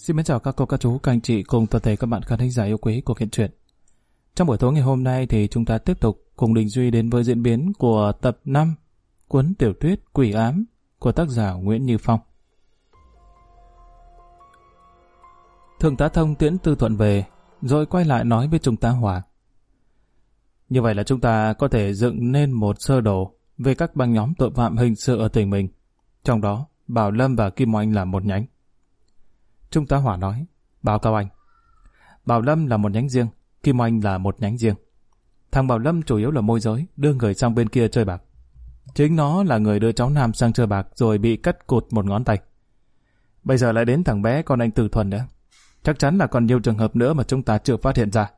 Xin mến chào các cô, các chú, các anh chị cùng toàn thể các bạn khán thính giả yêu quý của Kiện Truyện. Trong buổi tối ngày hôm nay thì chúng ta tiếp tục cùng Đình Duy đến với diễn biến của tập 5 cuốn tiểu thuyết Quỷ Ám của tác giả Nguyễn Như Phong. Thượng tá Thông tiễn Tư Thuận về, rồi quay lại nói với Trung tá Hòa. Như vậy là chúng ta có thể dựng nên một sơ đồ về các băng nhóm tội phạm hình sự ở tỉnh mình. Trong đó, Bảo Lâm và Kim Oanh là một nhánh. Trung tá Hỏa nói, báo cáo anh. Bảo Lâm là một nhánh riêng, Kim anh là một nhánh riêng. Thằng Bảo Lâm chủ yếu là môi giới, đưa người sang bên kia chơi bạc. Chính nó là người đưa cháu Nam sang chơi bạc rồi bị cắt cụt một ngón tay. Bây giờ lại đến thằng bé con anh Từ Thuần nữa. Chắc chắn là còn nhiều trường hợp nữa mà chúng ta chưa phát hiện ra.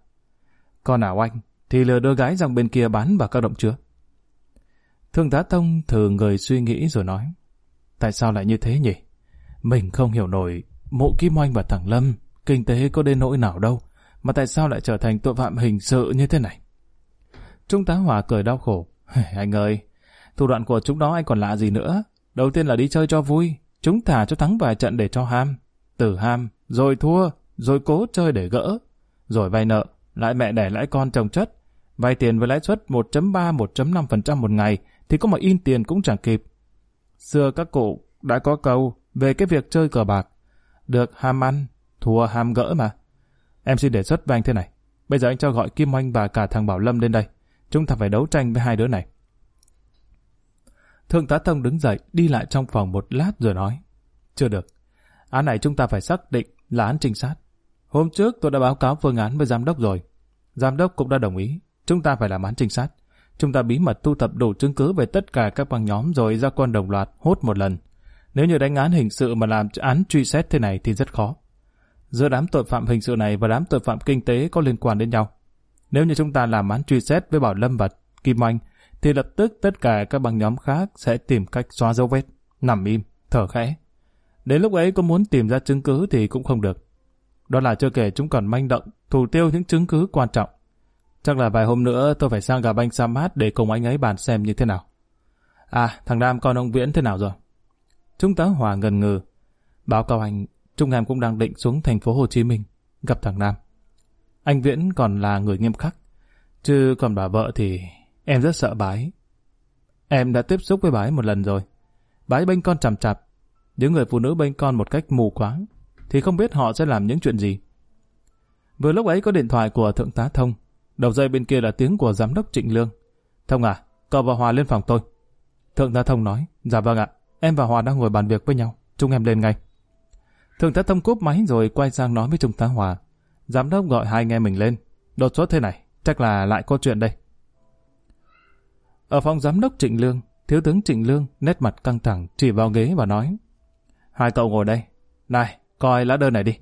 Còn nào anh, thì lừa đưa gái sang bên kia bán vào các động chứa. Thương tá Tông thử người suy nghĩ rồi nói. Tại sao lại như thế nhỉ? Mình không hiểu nổi mộ Kim Oanh và thằng Lâm, kinh tế có đến nỗi nào đâu, mà tại sao lại trở thành tội phạm hình sự như thế này? Trung tá Hòa cười đau khổ. anh ơi, thủ đoạn của chúng đó anh còn lạ gì nữa? Đầu tiên là đi chơi cho vui, chúng thả cho thắng vài trận để cho ham. Từ ham, rồi thua, rồi cố chơi để gỡ, rồi vay nợ, lại mẹ đẻ lãi con chồng chất. Vay tiền với lãi suất 1.3, 1.5% một ngày thì có mà in tiền cũng chẳng kịp. Xưa các cụ đã có câu về cái việc chơi cờ bạc. Được ham ăn, thua ham gỡ mà. Em xin đề xuất với anh thế này. Bây giờ anh cho gọi Kim Oanh và cả thằng Bảo Lâm lên đây. Chúng ta phải đấu tranh với hai đứa này. Thượng tá Thông đứng dậy, đi lại trong phòng một lát rồi nói. Chưa được. Án này chúng ta phải xác định là án trinh sát. Hôm trước tôi đã báo cáo phương án với giám đốc rồi. Giám đốc cũng đã đồng ý. Chúng ta phải làm án trinh sát. Chúng ta bí mật thu thập đủ chứng cứ về tất cả các băng nhóm rồi ra quân đồng loạt hốt một lần. Nếu như đánh án hình sự mà làm án truy xét thế này thì rất khó. Giữa đám tội phạm hình sự này và đám tội phạm kinh tế có liên quan đến nhau. Nếu như chúng ta làm án truy xét với Bảo Lâm và Kim Anh, thì lập tức tất cả các băng nhóm khác sẽ tìm cách xóa dấu vết, nằm im, thở khẽ. Đến lúc ấy có muốn tìm ra chứng cứ thì cũng không được. Đó là chưa kể chúng còn manh động, thủ tiêu những chứng cứ quan trọng. Chắc là vài hôm nữa tôi phải sang gặp anh Samad để cùng anh ấy bàn xem như thế nào. À, thằng Nam con ông Viễn thế nào rồi? Trung tá Hòa ngần ngừ. Báo cáo anh, Trung em cũng đang định xuống thành phố Hồ Chí Minh, gặp thằng Nam. Anh Viễn còn là người nghiêm khắc, chứ còn bà vợ thì em rất sợ bái. Em đã tiếp xúc với bái một lần rồi. Bái bênh con chằm chạp, những người phụ nữ bênh con một cách mù quáng, thì không biết họ sẽ làm những chuyện gì. Vừa lúc ấy có điện thoại của Thượng tá Thông, đầu dây bên kia là tiếng của Giám đốc Trịnh Lương. Thông à, cậu và Hòa lên phòng tôi. Thượng tá Thông nói, dạ vâng ạ, em và Hòa đang ngồi bàn việc với nhau, chúng em lên ngay. Thượng tá Thông cúp máy rồi quay sang nói với Trung tá Hòa. Giám đốc gọi hai anh em mình lên. Đột xuất thế này, chắc là lại có chuyện đây. Ở phòng giám đốc Trịnh Lương, thiếu tướng Trịnh Lương nét mặt căng thẳng chỉ vào ghế và nói Hai cậu ngồi đây. Này, coi lá đơn này đi.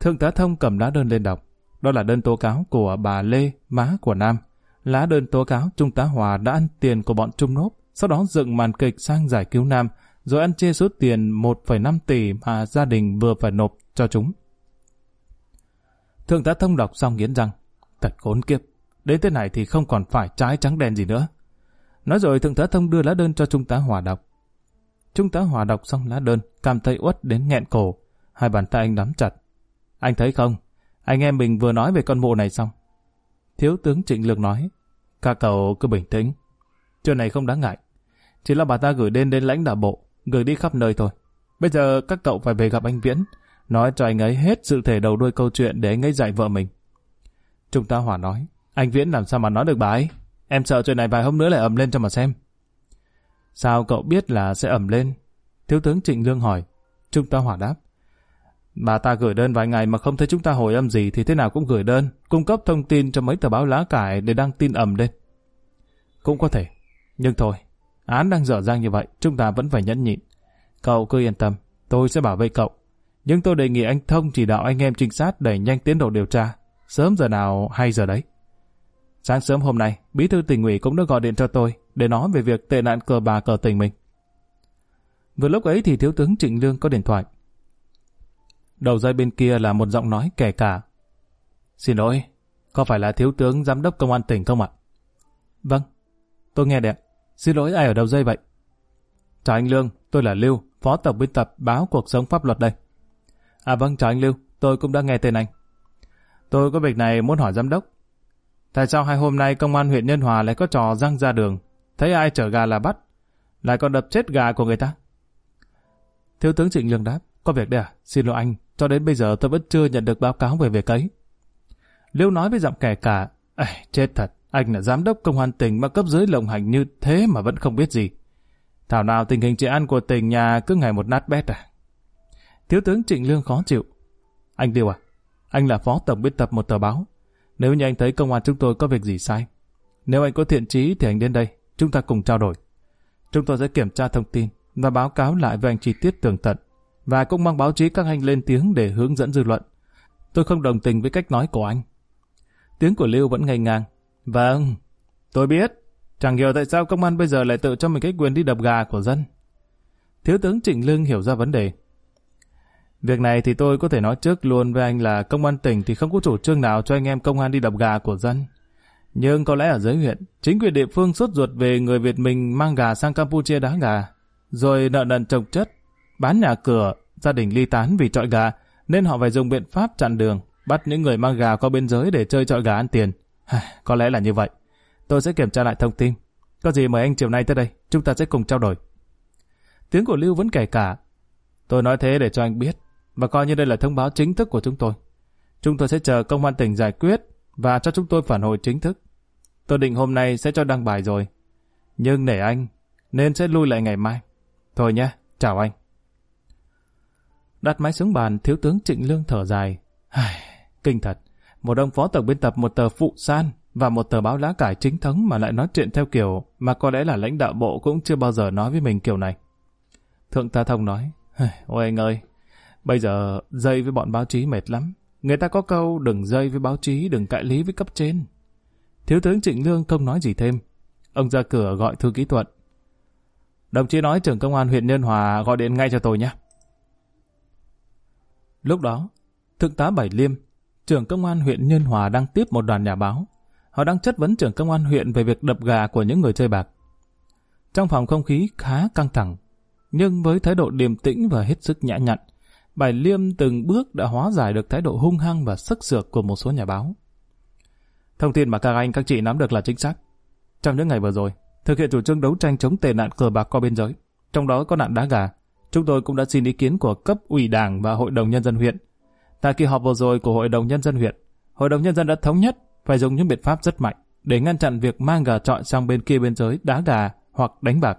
Thượng tá Thông cầm lá đơn lên đọc. Đó là đơn tố cáo của bà Lê, má của Nam. Lá đơn tố cáo Trung tá Hòa đã ăn tiền của bọn Trung Nốp, sau đó dựng màn kịch sang giải cứu Nam, rồi ăn chia số tiền 1,5 tỷ mà gia đình vừa phải nộp cho chúng. Thượng tá Thông đọc xong nghiến răng. Thật khốn kiếp. Đến thế này thì không còn phải trái trắng đen gì nữa. Nói rồi Thượng tá Thông đưa lá đơn cho Trung tá Hòa đọc. Trung tá Hòa đọc xong lá đơn, cảm thấy uất đến nghẹn cổ. Hai bàn tay anh nắm chặt. Anh thấy không? Anh em mình vừa nói về con mộ này xong. Thiếu tướng Trịnh Lược nói. Các cậu cứ bình tĩnh. Chuyện này không đáng ngại. Chỉ là bà ta gửi đến đến lãnh đạo bộ, gửi đi khắp nơi thôi. Bây giờ các cậu phải về gặp anh Viễn, nói cho anh ấy hết sự thể đầu đuôi câu chuyện để anh ấy dạy vợ mình. Trung tá Hòa nói, anh Viễn làm sao mà nói được bà ấy? Em sợ chuyện này vài hôm nữa lại ầm lên cho mà xem. Sao cậu biết là sẽ ẩm lên? Thiếu tướng Trịnh Lương hỏi. Trung tá Hòa đáp. Bà ta gửi đơn vài ngày mà không thấy chúng ta hồi âm gì thì thế nào cũng gửi đơn, cung cấp thông tin cho mấy tờ báo lá cải để đăng tin ầm lên. Cũng có thể. Nhưng thôi, án đang dở dang như vậy, chúng ta vẫn phải nhẫn nhịn. Cậu cứ yên tâm, tôi sẽ bảo vệ cậu. Nhưng tôi đề nghị anh Thông chỉ đạo anh em trinh sát đẩy nhanh tiến độ điều tra. Sớm giờ nào hay giờ đấy. Sáng sớm hôm nay, bí thư tỉnh ủy cũng đã gọi điện cho tôi để nói về việc tệ nạn cờ bà cờ tỉnh mình. Vừa lúc ấy thì thiếu tướng Trịnh Lương có điện thoại. Đầu dây bên kia là một giọng nói kẻ cả. Xin lỗi, có phải là thiếu tướng giám đốc công an tỉnh không ạ? Vâng, tôi nghe đẹp. Xin lỗi ai ở đầu dây vậy? Chào anh Lương, tôi là Lưu, phó tổng biên tập báo Cuộc sống pháp luật đây. À vâng, chào anh Lưu, tôi cũng đã nghe tên anh. Tôi có việc này muốn hỏi giám đốc. Tại sao hai hôm nay công an huyện Nhân Hòa lại có trò răng ra đường, thấy ai chở gà là bắt, lại còn đập chết gà của người ta? Thiếu tướng Trịnh Lương đáp, có việc đây à? Xin lỗi anh, cho đến bây giờ tôi vẫn chưa nhận được báo cáo về việc ấy. Lưu nói với giọng kẻ cả, Ê, chết thật, anh là giám đốc công an tỉnh mà cấp dưới lộng hành như thế mà vẫn không biết gì. Thảo nào tình hình trị an của tỉnh nhà cứ ngày một nát bét à? Thiếu tướng Trịnh Lương khó chịu. Anh Điều à, anh là phó tổng biên tập một tờ báo. Nếu như anh thấy công an chúng tôi có việc gì sai, nếu anh có thiện trí thì anh đến đây, chúng ta cùng trao đổi. Chúng tôi sẽ kiểm tra thông tin và báo cáo lại với anh chi tiết tường tận và cũng mong báo chí các anh lên tiếng để hướng dẫn dư luận. Tôi không đồng tình với cách nói của anh. Tiếng của Lưu vẫn ngây ngang. Vâng, tôi biết. Chẳng hiểu tại sao công an bây giờ lại tự cho mình cái quyền đi đập gà của dân. Thiếu tướng Trịnh Lương hiểu ra vấn đề. Việc này thì tôi có thể nói trước luôn với anh là công an tỉnh thì không có chủ trương nào cho anh em công an đi đập gà của dân. Nhưng có lẽ ở dưới huyện, chính quyền địa phương sốt ruột về người Việt mình mang gà sang Campuchia đá gà, rồi nợ nần trồng chất, bán nhà cửa, gia đình ly tán vì trọi gà, nên họ phải dùng biện pháp chặn đường, bắt những người mang gà qua biên giới để chơi trọi gà ăn tiền. Có lẽ là như vậy. Tôi sẽ kiểm tra lại thông tin. Có gì mời anh chiều nay tới đây, chúng ta sẽ cùng trao đổi. Tiếng của Lưu vẫn kể cả. Tôi nói thế để cho anh biết, và coi như đây là thông báo chính thức của chúng tôi. Chúng tôi sẽ chờ công an tỉnh giải quyết và cho chúng tôi phản hồi chính thức. Tôi định hôm nay sẽ cho đăng bài rồi. Nhưng nể anh, nên sẽ lui lại ngày mai. Thôi nhé, chào anh. Đặt máy xuống bàn, thiếu tướng Trịnh Lương thở dài. Kinh thật, một ông phó tổng biên tập một tờ phụ san và một tờ báo lá cải chính thống mà lại nói chuyện theo kiểu mà có lẽ là lãnh đạo bộ cũng chưa bao giờ nói với mình kiểu này. Thượng tá Thông nói, ôi anh ơi, bây giờ dây với bọn báo chí mệt lắm. Người ta có câu đừng dây với báo chí, đừng cãi lý với cấp trên. Thiếu tướng Trịnh Lương không nói gì thêm. Ông ra cửa gọi thư ký Thuận. Đồng chí nói trưởng công an huyện Nhân Hòa gọi điện ngay cho tôi nhé. Lúc đó, Thượng tá Bảy Liêm, trưởng công an huyện Nhân Hòa đang tiếp một đoàn nhà báo. Họ đang chất vấn trưởng công an huyện về việc đập gà của những người chơi bạc. Trong phòng không khí khá căng thẳng, nhưng với thái độ điềm tĩnh và hết sức nhã nhặn, bài Liêm từng bước đã hóa giải được thái độ hung hăng và sức sược của một số nhà báo. Thông tin mà các anh các chị nắm được là chính xác. Trong những ngày vừa rồi, thực hiện chủ trương đấu tranh chống tệ nạn cờ bạc qua biên giới, trong đó có nạn đá gà, chúng tôi cũng đã xin ý kiến của cấp ủy đảng và hội đồng nhân dân huyện. Tại kỳ họp vừa rồi của hội đồng nhân dân huyện, hội đồng nhân dân đã thống nhất phải dùng những biện pháp rất mạnh để ngăn chặn việc mang gà trọi sang bên kia biên giới đá gà hoặc đánh bạc.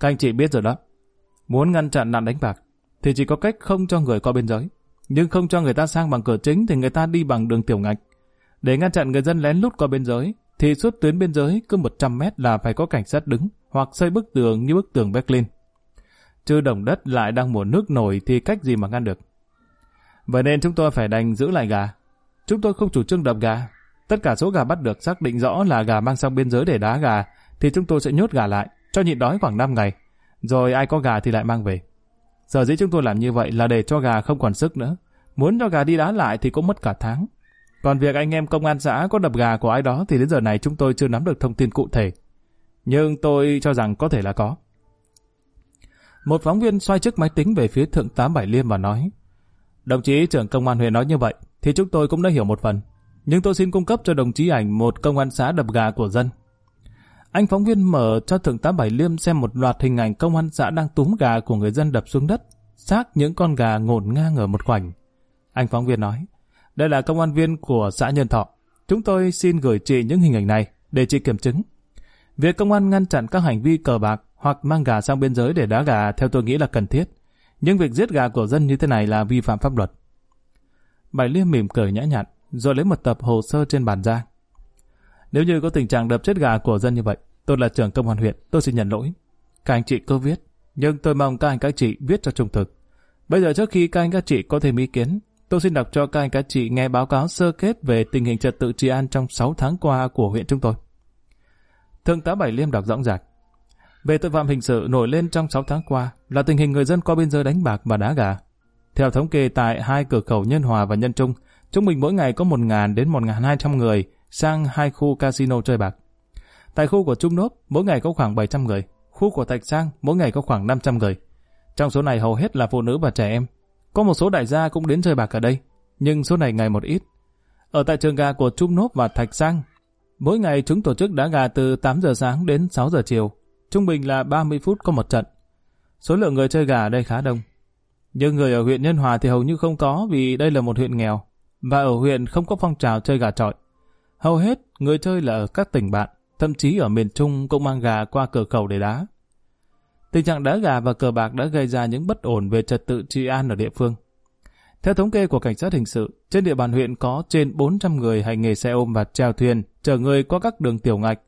Các anh chị biết rồi đó, muốn ngăn chặn nạn đánh bạc thì chỉ có cách không cho người qua biên giới, nhưng không cho người ta sang bằng cửa chính thì người ta đi bằng đường tiểu ngạch. Để ngăn chặn người dân lén lút qua biên giới, thì suốt tuyến biên giới cứ 100 mét là phải có cảnh sát đứng hoặc xây bức tường như bức tường Berlin. Chứ đồng đất lại đang mùa nước nổi thì cách gì mà ngăn được. Vậy nên chúng tôi phải đành giữ lại gà. Chúng tôi không chủ trương đập gà. Tất cả số gà bắt được xác định rõ là gà mang sang biên giới để đá gà, thì chúng tôi sẽ nhốt gà lại, cho nhịn đói khoảng 5 ngày. Rồi ai có gà thì lại mang về. Sở dĩ chúng tôi làm như vậy là để cho gà không còn sức nữa. Muốn cho gà đi đá lại thì cũng mất cả tháng. Còn việc anh em công an xã có đập gà của ai đó thì đến giờ này chúng tôi chưa nắm được thông tin cụ thể. Nhưng tôi cho rằng có thể là có. Một phóng viên xoay chiếc máy tính về phía Thượng tá Bảy Liêm và nói Đồng chí trưởng công an huyện nói như vậy thì chúng tôi cũng đã hiểu một phần. Nhưng tôi xin cung cấp cho đồng chí ảnh một công an xã đập gà của dân. Anh phóng viên mở cho Thượng tá Bảy Liêm xem một loạt hình ảnh công an xã đang túm gà của người dân đập xuống đất, xác những con gà ngổn ngang ở một khoảnh. Anh phóng viên nói, đây là công an viên của xã Nhân Thọ. Chúng tôi xin gửi chị những hình ảnh này để chị kiểm chứng. Việc công an ngăn chặn các hành vi cờ bạc hoặc mang gà sang biên giới để đá gà theo tôi nghĩ là cần thiết. Nhưng việc giết gà của dân như thế này là vi phạm pháp luật. Bảy Liêm mỉm cười nhã nhặn, rồi lấy một tập hồ sơ trên bàn ra. Nếu như có tình trạng đập chết gà của dân như vậy, tôi là trưởng công an huyện, tôi xin nhận lỗi. Các anh chị cứ viết, nhưng tôi mong các anh các chị viết cho trung thực. Bây giờ trước khi các anh các chị có thêm ý kiến, tôi xin đọc cho các anh các chị nghe báo cáo sơ kết về tình hình trật tự trị an trong 6 tháng qua của huyện chúng tôi. Thượng tá Bảy Liêm đọc rõ ràng. Về tội phạm hình sự nổi lên trong 6 tháng qua là tình hình người dân qua biên giới đánh bạc và đá gà. Theo thống kê tại hai cửa khẩu Nhân Hòa và Nhân Trung, trung bình mỗi ngày có 1.000 đến 1.200 người sang hai khu casino chơi bạc. Tại khu của Trung Nốt, mỗi ngày có khoảng 700 người, khu của Thạch Sang mỗi ngày có khoảng 500 người. Trong số này hầu hết là phụ nữ và trẻ em. Có một số đại gia cũng đến chơi bạc ở đây, nhưng số này ngày một ít. Ở tại trường gà của Trung Nốp và Thạch Sang, mỗi ngày chúng tổ chức đá gà từ 8 giờ sáng đến 6 giờ chiều, trung bình là 30 phút có một trận. Số lượng người chơi gà ở đây khá đông. Nhưng người ở huyện Nhân Hòa thì hầu như không có vì đây là một huyện nghèo, và ở huyện không có phong trào chơi gà trọi. Hầu hết người chơi là ở các tỉnh bạn, thậm chí ở miền Trung cũng mang gà qua cửa khẩu để đá. Tình trạng đá gà và cờ bạc đã gây ra những bất ổn về trật tự trị an ở địa phương. Theo thống kê của cảnh sát hình sự, trên địa bàn huyện có trên 400 người hành nghề xe ôm và treo thuyền, chở người qua các đường tiểu ngạch.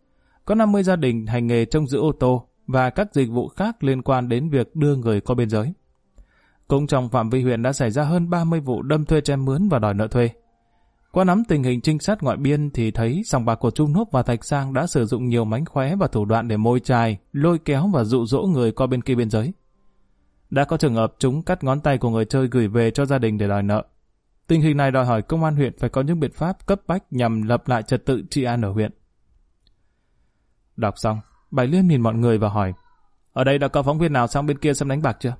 Có 50 gia đình hành nghề trông giữ ô tô và các dịch vụ khác liên quan đến việc đưa người qua biên giới. Cũng trong phạm vi huyện đã xảy ra hơn 30 vụ đâm thuê che mướn và đòi nợ thuê. Qua nắm tình hình trinh sát ngoại biên thì thấy sòng bạc của Trung Nốt và Thạch Sang đã sử dụng nhiều mánh khóe và thủ đoạn để môi chài, lôi kéo và dụ dỗ người qua bên kia biên giới. Đã có trường hợp chúng cắt ngón tay của người chơi gửi về cho gia đình để đòi nợ. Tình hình này đòi hỏi công an huyện phải có những biện pháp cấp bách nhằm lập lại trật tự trị an ở huyện. Đọc xong, Bảy Liên nhìn mọi người và hỏi Ở đây đã có phóng viên nào sang bên kia xem đánh bạc chưa?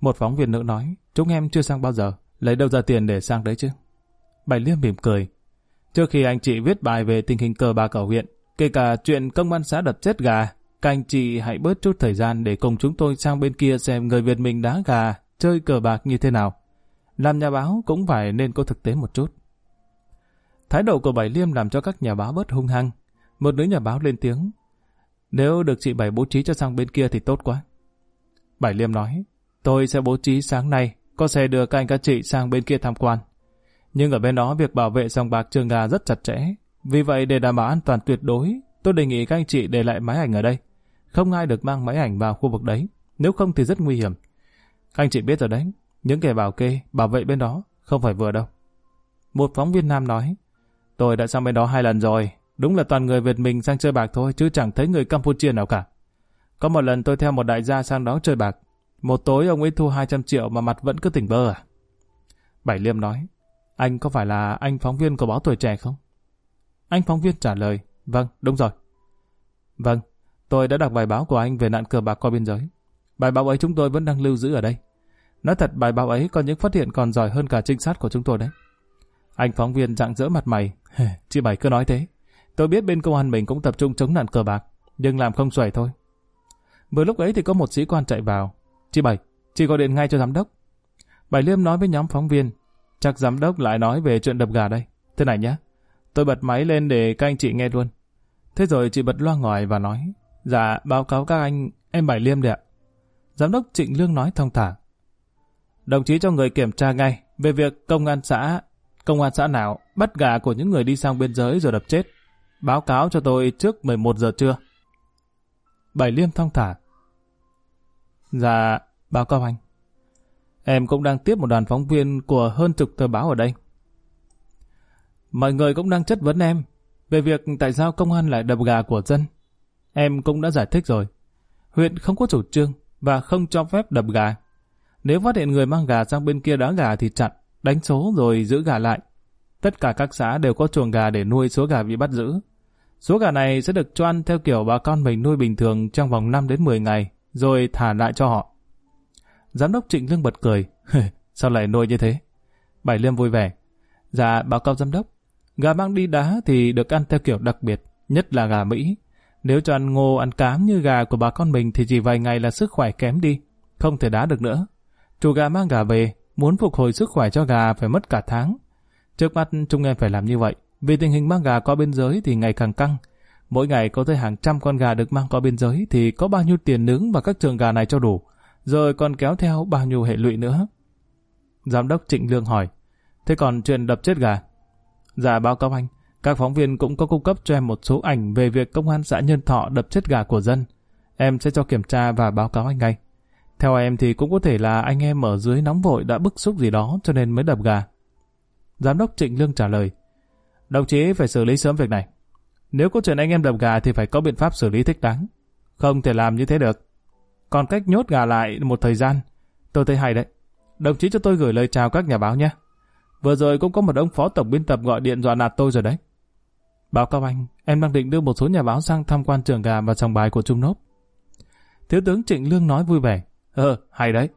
Một phóng viên nữ nói Chúng em chưa sang bao giờ, lấy đâu ra tiền để sang đấy chứ? Bảy Liên mỉm cười Trước khi anh chị viết bài về tình hình cờ bạc ở huyện, kể cả chuyện công an xã đập chết gà, các anh chị hãy bớt chút thời gian để cùng chúng tôi sang bên kia xem người Việt mình đá gà, chơi cờ bạc như thế nào. Làm nhà báo cũng phải nên có thực tế một chút. Thái độ của Bảy Liêm làm cho các nhà báo bớt hung hăng. Một nữ nhà báo lên tiếng. Nếu được chị Bảy bố trí cho sang bên kia thì tốt quá. Bảy Liêm nói, tôi sẽ bố trí sáng nay, có xe đưa các anh các chị sang bên kia tham quan. Nhưng ở bên đó việc bảo vệ dòng bạc trường gà rất chặt chẽ. Vì vậy để đảm bảo an toàn tuyệt đối, tôi đề nghị các anh chị để lại máy ảnh ở đây. Không ai được mang máy ảnh vào khu vực đấy, nếu không thì rất nguy hiểm. Các anh chị biết rồi đấy, những kẻ bảo kê, bảo vệ bên đó không phải vừa đâu. Một phóng viên nam nói, tôi đã sang bên đó hai lần rồi, đúng là toàn người Việt mình sang chơi bạc thôi chứ chẳng thấy người Campuchia nào cả. Có một lần tôi theo một đại gia sang đó chơi bạc, một tối ông ấy thu 200 triệu mà mặt vẫn cứ tỉnh bơ à? Bảy Liêm nói, anh có phải là anh phóng viên của báo tuổi trẻ không? Anh phóng viên trả lời, vâng, đúng rồi. Vâng, tôi đã đọc bài báo của anh về nạn cờ bạc qua biên giới. Bài báo ấy chúng tôi vẫn đang lưu giữ ở đây. Nói thật bài báo ấy có những phát hiện còn giỏi hơn cả trinh sát của chúng tôi đấy. Anh phóng viên dạng dỡ mặt mày. Chị Bảy cứ nói thế. Tôi biết bên công an mình cũng tập trung chống nạn cờ bạc, nhưng làm không xuể thôi. Vừa lúc ấy thì có một sĩ quan chạy vào. Chị Bảy, chị gọi điện ngay cho giám đốc. Bảy Liêm nói với nhóm phóng viên, chắc giám đốc lại nói về chuyện đập gà đây. Thế này nhé, tôi bật máy lên để các anh chị nghe luôn. Thế rồi chị bật loa ngoài và nói, dạ báo cáo các anh, em Bảy Liêm đấy ạ. Giám đốc Trịnh Lương nói thông thả. Đồng chí cho người kiểm tra ngay về việc công an xã, công an xã nào bắt gà của những người đi sang biên giới rồi đập chết. Báo cáo cho tôi trước 11 giờ trưa. Bảy Liêm thong thả. Dạ, báo cáo anh. Em cũng đang tiếp một đoàn phóng viên của hơn chục tờ báo ở đây. Mọi người cũng đang chất vấn em về việc tại sao công an lại đập gà của dân. Em cũng đã giải thích rồi. Huyện không có chủ trương và không cho phép đập gà. Nếu phát hiện người mang gà sang bên kia đá gà thì chặn, đánh số rồi giữ gà lại. Tất cả các xã đều có chuồng gà để nuôi số gà bị bắt giữ. Số gà này sẽ được cho ăn theo kiểu bà con mình nuôi bình thường trong vòng 5 đến 10 ngày, rồi thả lại cho họ. Giám đốc Trịnh Lương bật cười. Sao lại nuôi như thế? Bảy Liêm vui vẻ. Dạ, báo cáo giám đốc. Gà mang đi đá thì được ăn theo kiểu đặc biệt, nhất là gà Mỹ. Nếu cho ăn ngô, ăn cám như gà của bà con mình thì chỉ vài ngày là sức khỏe kém đi, không thể đá được nữa. Chủ gà mang gà về, muốn phục hồi sức khỏe cho gà phải mất cả tháng. Trước mắt chúng em phải làm như vậy, vì tình hình mang gà qua biên giới thì ngày càng căng. Mỗi ngày có tới hàng trăm con gà được mang qua biên giới thì có bao nhiêu tiền nướng và các trường gà này cho đủ, rồi còn kéo theo bao nhiêu hệ lụy nữa. Giám đốc Trịnh Lương hỏi, thế còn chuyện đập chết gà? Dạ báo cáo anh, các phóng viên cũng có cung cấp cho em một số ảnh về việc công an xã Nhân Thọ đập chết gà của dân. Em sẽ cho kiểm tra và báo cáo anh ngay. Theo em thì cũng có thể là anh em ở dưới nóng vội đã bức xúc gì đó cho nên mới đập gà. Giám đốc Trịnh Lương trả lời. Đồng chí phải xử lý sớm việc này. Nếu có chuyện anh em đập gà thì phải có biện pháp xử lý thích đáng. Không thể làm như thế được. Còn cách nhốt gà lại một thời gian, tôi thấy hay đấy. Đồng chí cho tôi gửi lời chào các nhà báo nhé. Vừa rồi cũng có một ông phó tổng biên tập gọi điện dọa nạt tôi rồi đấy. Báo cáo anh, em đang định đưa một số nhà báo sang tham quan trường gà và sòng bài của Trung Nốt. Thiếu tướng Trịnh Lương nói vui vẻ. Ờ, hay đấy.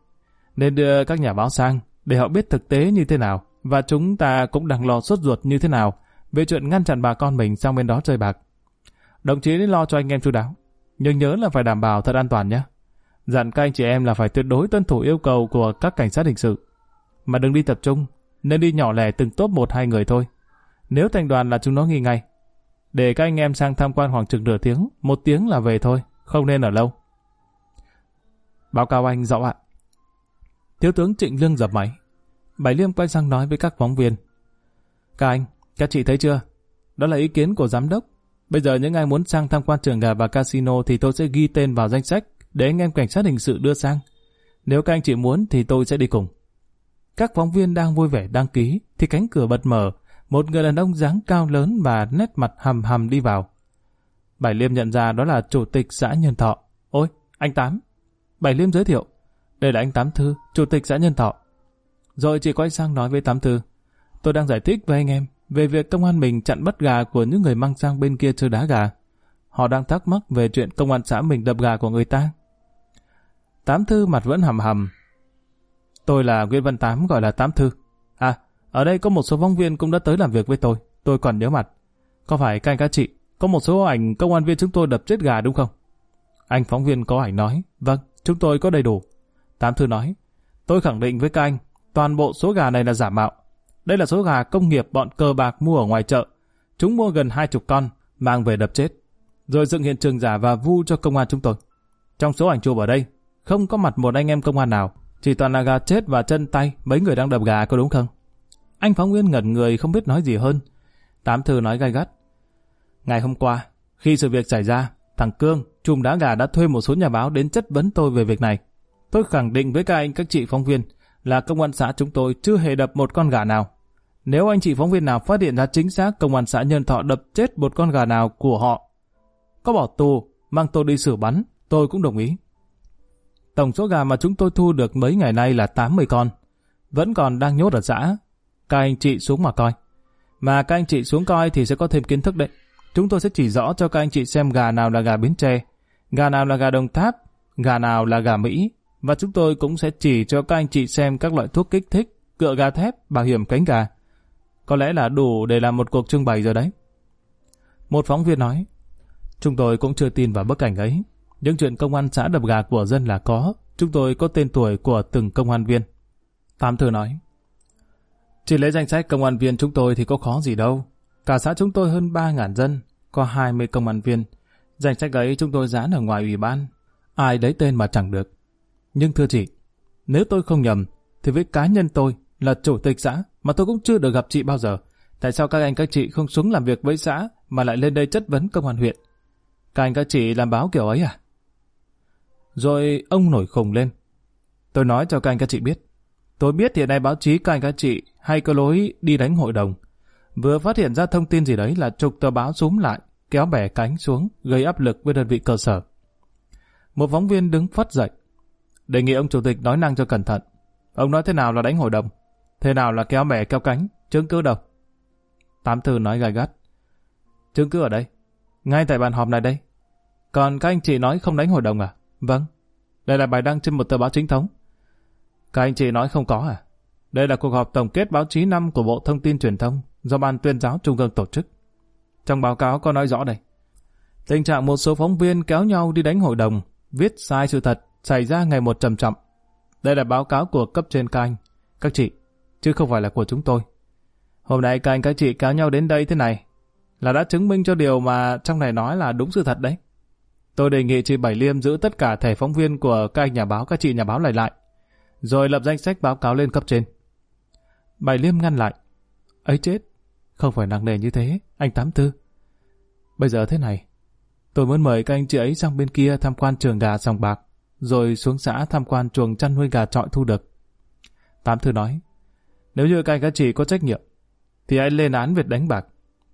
Nên đưa các nhà báo sang, để họ biết thực tế như thế nào, và chúng ta cũng đang lo sốt ruột như thế nào về chuyện ngăn chặn bà con mình sang bên đó chơi bạc. Đồng chí lo cho anh em chú đáo, nhưng nhớ là phải đảm bảo thật an toàn nhé. Dặn các anh chị em là phải tuyệt đối tuân thủ yêu cầu của các cảnh sát hình sự. Mà đừng đi tập trung, nên đi nhỏ lẻ từng tốt một hai người thôi. Nếu thành đoàn là chúng nó nghi ngay. Để các anh em sang tham quan khoảng chừng nửa tiếng, một tiếng là về thôi, không nên ở lâu. Báo cáo anh rõ ạ. Thiếu tướng Trịnh Lương dập máy. Bảy Liêm quay sang nói với các phóng viên. Các anh, các chị thấy chưa? Đó là ý kiến của giám đốc. Bây giờ những ai muốn sang tham quan trường gà và casino thì tôi sẽ ghi tên vào danh sách để anh em cảnh sát hình sự đưa sang. Nếu các anh chị muốn thì tôi sẽ đi cùng. Các phóng viên đang vui vẻ đăng ký thì cánh cửa bật mở, một người đàn ông dáng cao lớn và nét mặt hầm hầm đi vào. Bảy Liêm nhận ra đó là chủ tịch xã Nhân Thọ. Ôi, anh Tám. Bảy Liêm giới thiệu. Đây là anh Tám Thư, chủ tịch xã Nhân Thọ. Rồi chị quay sang nói với Tám Thư. Tôi đang giải thích với anh em về việc công an mình chặn bắt gà của những người mang sang bên kia chơi đá gà. Họ đang thắc mắc về chuyện công an xã mình đập gà của người ta. Tám Thư mặt vẫn hầm hầm. Tôi là Nguyễn Văn Tám gọi là Tám Thư. À, ở đây có một số phóng viên cũng đã tới làm việc với tôi. Tôi còn nhớ mặt. Có phải các anh các chị, có một số ảnh công an viên chúng tôi đập chết gà đúng không? Anh phóng viên có ảnh nói, vâng, chúng tôi có đầy đủ. Tám Thư nói, tôi khẳng định với các anh, toàn bộ số gà này là giả mạo. Đây là số gà công nghiệp bọn cờ bạc mua ở ngoài chợ. Chúng mua gần hai chục con, mang về đập chết. Rồi dựng hiện trường giả và vu cho công an chúng tôi. Trong số ảnh chụp ở đây, không có mặt một anh em công an nào, chỉ toàn là gà chết và chân tay mấy người đang đập gà có đúng không? Anh phóng viên ngẩn người không biết nói gì hơn. Tám thư nói gai gắt. Ngày hôm qua, khi sự việc xảy ra, thằng Cương, chùm đá gà đã thuê một số nhà báo đến chất vấn tôi về việc này. Tôi khẳng định với các anh các chị phóng viên là công an xã chúng tôi chưa hề đập một con gà nào. Nếu anh chị phóng viên nào phát hiện ra chính xác công an xã Nhân Thọ đập chết một con gà nào của họ, có bỏ tù, mang tôi đi xử bắn, tôi cũng đồng ý. Tổng số gà mà chúng tôi thu được mấy ngày nay là 80 con. Vẫn còn đang nhốt ở xã. Các anh chị xuống mà coi. Mà các anh chị xuống coi thì sẽ có thêm kiến thức đấy. Chúng tôi sẽ chỉ rõ cho các anh chị xem gà nào là gà Bến Tre, gà nào là gà Đồng Tháp, gà nào là gà Mỹ. Và chúng tôi cũng sẽ chỉ cho các anh chị xem các loại thuốc kích thích, cựa gà thép, bảo hiểm cánh gà. Có lẽ là đủ để làm một cuộc trưng bày rồi đấy. Một phóng viên nói, chúng tôi cũng chưa tin vào bức ảnh ấy. Những chuyện công an xã đập gà của dân là có, chúng tôi có tên tuổi của từng công an viên. Tam Thư nói, chỉ lấy danh sách công an viên chúng tôi thì có khó gì đâu. Cả xã chúng tôi hơn 3.000 dân, có 20 công an viên. Danh sách ấy chúng tôi dán ở ngoài ủy ban. Ai đấy tên mà chẳng được. Nhưng thưa chị, nếu tôi không nhầm, thì với cá nhân tôi là chủ tịch xã mà tôi cũng chưa được gặp chị bao giờ. Tại sao các anh các chị không xuống làm việc với xã mà lại lên đây chất vấn công an huyện? Các anh các chị làm báo kiểu ấy à? Rồi ông nổi khùng lên. Tôi nói cho các anh các chị biết. Tôi biết hiện nay báo chí các anh các chị hay có lối đi đánh hội đồng. Vừa phát hiện ra thông tin gì đấy là trục tờ báo súm lại, kéo bẻ cánh xuống, gây áp lực với đơn vị cơ sở. Một phóng viên đứng phát dậy. Đề nghị ông chủ tịch nói năng cho cẩn thận. Ông nói thế nào là đánh hội đồng? Thế nào là kéo bẻ kéo cánh? Chứng cứ đâu? Tám Thư nói gai gắt. Chứng cứ ở đây. Ngay tại bàn họp này đây. Còn các anh chị nói không đánh hội đồng à? Vâng, đây là bài đăng trên một tờ báo chính thống. Các anh chị nói không có à? Đây là cuộc họp tổng kết báo chí năm của Bộ Thông tin Truyền thông do Ban tuyên giáo Trung ương tổ chức. Trong báo cáo có nói rõ đây. Tình trạng một số phóng viên kéo nhau đi đánh hội đồng, viết sai sự thật, xảy ra ngày một trầm trọng. Đây là báo cáo của cấp trên các anh, các chị, chứ không phải là của chúng tôi. Hôm nay các anh các chị kéo nhau đến đây thế này, là đã chứng minh cho điều mà trong này nói là đúng sự thật đấy. Tôi đề nghị chị Bảy Liêm giữ tất cả thẻ phóng viên của các anh nhà báo, các chị nhà báo lại lại, rồi lập danh sách báo cáo lên cấp trên. Bảy Liêm ngăn lại. ấy chết, không phải nặng nề như thế, anh Tám Tư. Bây giờ thế này, tôi muốn mời các anh chị ấy sang bên kia tham quan trường gà sòng bạc, rồi xuống xã tham quan chuồng chăn nuôi gà trọi thu được. Tám Thư nói, nếu như các anh các chị có trách nhiệm, thì hãy lên án việc đánh bạc,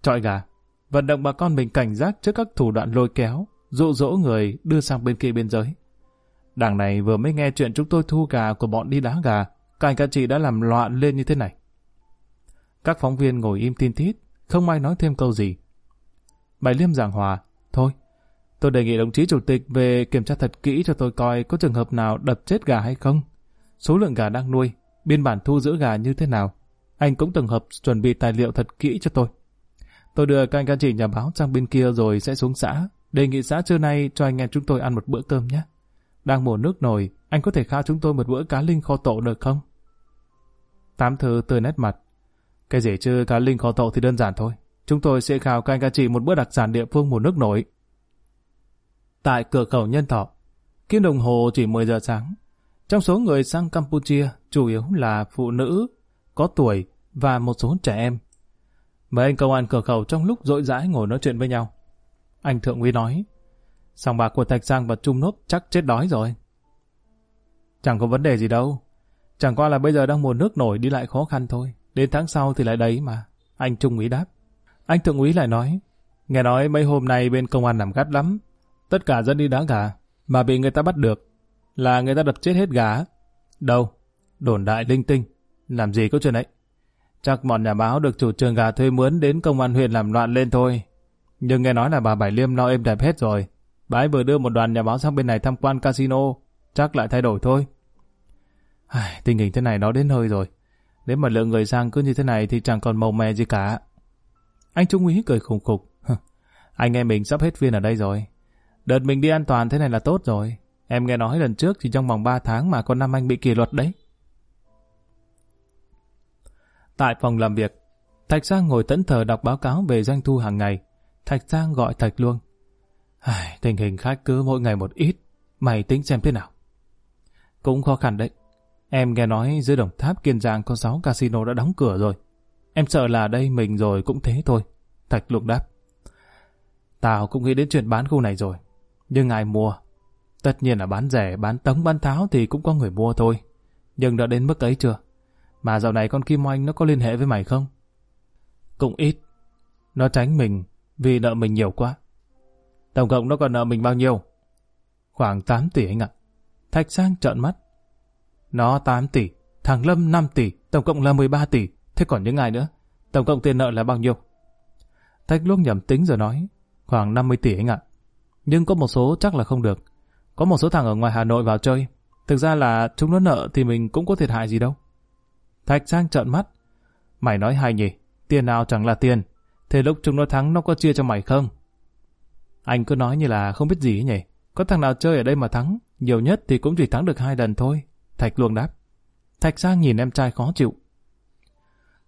trọi gà, vận động bà con mình cảnh giác trước các thủ đoạn lôi kéo, dụ dỗ người đưa sang bên kia biên giới. Đảng này vừa mới nghe chuyện chúng tôi thu gà của bọn đi đá gà, các anh các chị đã làm loạn lên như thế này. Các phóng viên ngồi im tin tít, không ai nói thêm câu gì. Bài liêm giảng hòa, thôi, tôi đề nghị đồng chí chủ tịch về kiểm tra thật kỹ cho tôi coi có trường hợp nào đập chết gà hay không. Số lượng gà đang nuôi, biên bản thu giữ gà như thế nào. Anh cũng từng hợp chuẩn bị tài liệu thật kỹ cho tôi. Tôi đưa các anh các chị nhà báo sang bên kia rồi sẽ xuống xã. Đề nghị xã trưa nay cho anh em chúng tôi ăn một bữa cơm nhé. Đang mùa nước nổi, anh có thể khao chúng tôi một bữa cá linh kho tộ được không? Tám thư tươi nét mặt. Cái gì chứ cá linh kho tộ thì đơn giản thôi. Chúng tôi sẽ khao các anh các chị một bữa đặc sản địa phương mùa nước nổi. Tại cửa khẩu nhân thọ, kim đồng hồ chỉ 10 giờ sáng. Trong số người sang Campuchia, chủ yếu là phụ nữ, có tuổi và một số trẻ em. Mấy anh công an cửa khẩu trong lúc rỗi rãi ngồi nói chuyện với nhau. Anh thượng úy nói, sòng bạc của Thạch Giang và Trung Nốt chắc chết đói rồi. Chẳng có vấn đề gì đâu. Chẳng qua là bây giờ đang mùa nước nổi đi lại khó khăn thôi. Đến tháng sau thì lại đấy mà. Anh Trung úy đáp. Anh thượng úy lại nói, nghe nói mấy hôm nay bên công an làm gắt lắm. Tất cả dân đi đá gà, mà bị người ta bắt được. Là người ta đập chết hết gà. Đâu? Đồn đại linh tinh. Làm gì có chuyện ấy? Chắc bọn nhà báo được chủ trường gà thuê mướn đến công an huyện làm loạn lên thôi. Nhưng nghe nói là bà Bảy Liêm lo êm đẹp hết rồi. Bà ấy vừa đưa một đoàn nhà báo sang bên này tham quan casino. Chắc lại thay đổi thôi. Ai, tình hình thế này nó đến hơi rồi. Nếu mà lượng người sang cứ như thế này thì chẳng còn màu mè gì cả. Anh Trung úy cười khùng khục. anh em mình sắp hết viên ở đây rồi. Đợt mình đi an toàn thế này là tốt rồi. Em nghe nói lần trước chỉ trong vòng 3 tháng mà con năm anh bị kỷ luật đấy. Tại phòng làm việc, Thạch Giang ngồi tẫn thờ đọc báo cáo về doanh thu hàng ngày. Thạch Giang gọi Thạch Luông. Ai, tình hình khách cứ mỗi ngày một ít, mày tính xem thế nào. Cũng khó khăn đấy. Em nghe nói dưới đồng tháp Kiên Giang có 6 casino đã đóng cửa rồi. Em sợ là đây mình rồi cũng thế thôi. Thạch Luông đáp. Tao cũng nghĩ đến chuyện bán khu này rồi. Nhưng ai mua? Tất nhiên là bán rẻ, bán tống, bán tháo thì cũng có người mua thôi. Nhưng đã đến mức ấy chưa? Mà dạo này con Kim Oanh nó có liên hệ với mày không? Cũng ít. Nó tránh mình vì nợ mình nhiều quá. Tổng cộng nó còn nợ mình bao nhiêu? Khoảng 8 tỷ anh ạ. Thạch Sang trợn mắt. Nó 8 tỷ, thằng Lâm 5 tỷ, tổng cộng là 13 tỷ. Thế còn những ai nữa? Tổng cộng tiền nợ là bao nhiêu? Thạch Luông nhầm tính rồi nói. Khoảng 50 tỷ anh ạ. Nhưng có một số chắc là không được. Có một số thằng ở ngoài Hà Nội vào chơi. Thực ra là chúng nó nợ thì mình cũng có thiệt hại gì đâu. Thạch Trang trợn mắt. Mày nói hay nhỉ? Tiền nào chẳng là tiền. Thế lúc chúng nó thắng, nó có chia cho mày không? Anh cứ nói như là không biết gì ấy nhỉ? Có thằng nào chơi ở đây mà thắng? Nhiều nhất thì cũng chỉ thắng được hai lần thôi. Thạch luồng đáp. Thạch Sang nhìn em trai khó chịu.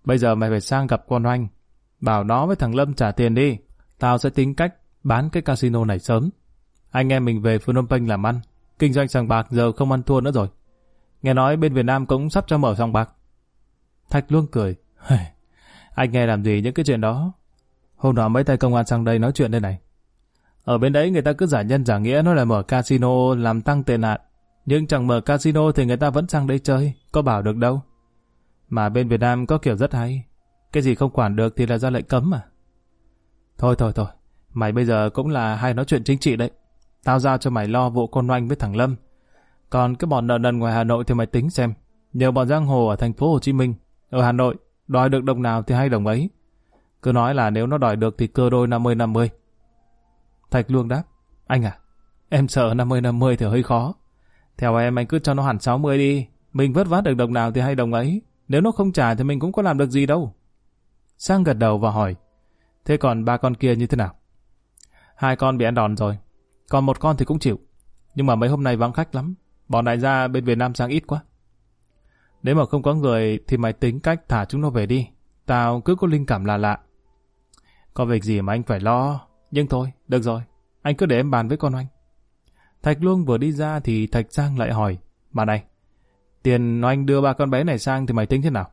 Bây giờ mày phải sang gặp con oanh. Bảo nó với thằng Lâm trả tiền đi. Tao sẽ tính cách bán cái casino này sớm. Anh em mình về Phnom Penh làm ăn. Kinh doanh sòng bạc giờ không ăn thua nữa rồi. Nghe nói bên Việt Nam cũng sắp cho mở sòng bạc. Thạch luôn cười. Anh nghe làm gì những cái chuyện đó? Hôm đó mấy tay công an sang đây nói chuyện đây này. Ở bên đấy người ta cứ giả nhân giả nghĩa nói là mở casino làm tăng tệ nạn. Nhưng chẳng mở casino thì người ta vẫn sang đây chơi, có bảo được đâu. Mà bên Việt Nam có kiểu rất hay. Cái gì không quản được thì là ra lệnh cấm mà. Thôi thôi thôi, mày bây giờ cũng là hay nói chuyện chính trị đấy. Tao giao cho mày lo vụ con oanh với thằng Lâm. Còn cái bọn nợ nần ngoài Hà Nội thì mày tính xem. nhiều bọn giang hồ ở thành phố Hồ Chí Minh, ở Hà Nội, đòi được đồng nào thì hay đồng ấy. Cứ nói là nếu nó đòi được thì cơ đôi 50-50. Thạch Luông đáp, anh à, em sợ 50-50 thì hơi khó. Theo em anh cứ cho nó hẳn 60 đi, mình vất vát được đồng nào thì hay đồng ấy. Nếu nó không trả thì mình cũng có làm được gì đâu. Sang gật đầu và hỏi, thế còn ba con kia như thế nào? Hai con bị ăn đòn rồi, còn một con thì cũng chịu. Nhưng mà mấy hôm nay vắng khách lắm, bọn đại gia bên Việt Nam sang ít quá. Nếu mà không có người thì mày tính cách thả chúng nó về đi. Tao cứ có linh cảm lạ lạ. Có việc gì mà anh phải lo. Nhưng thôi, được rồi. Anh cứ để em bàn với con anh. Thạch Luông vừa đi ra thì Thạch Giang lại hỏi. Bà này, tiền anh đưa ba con bé này sang thì mày tính thế nào?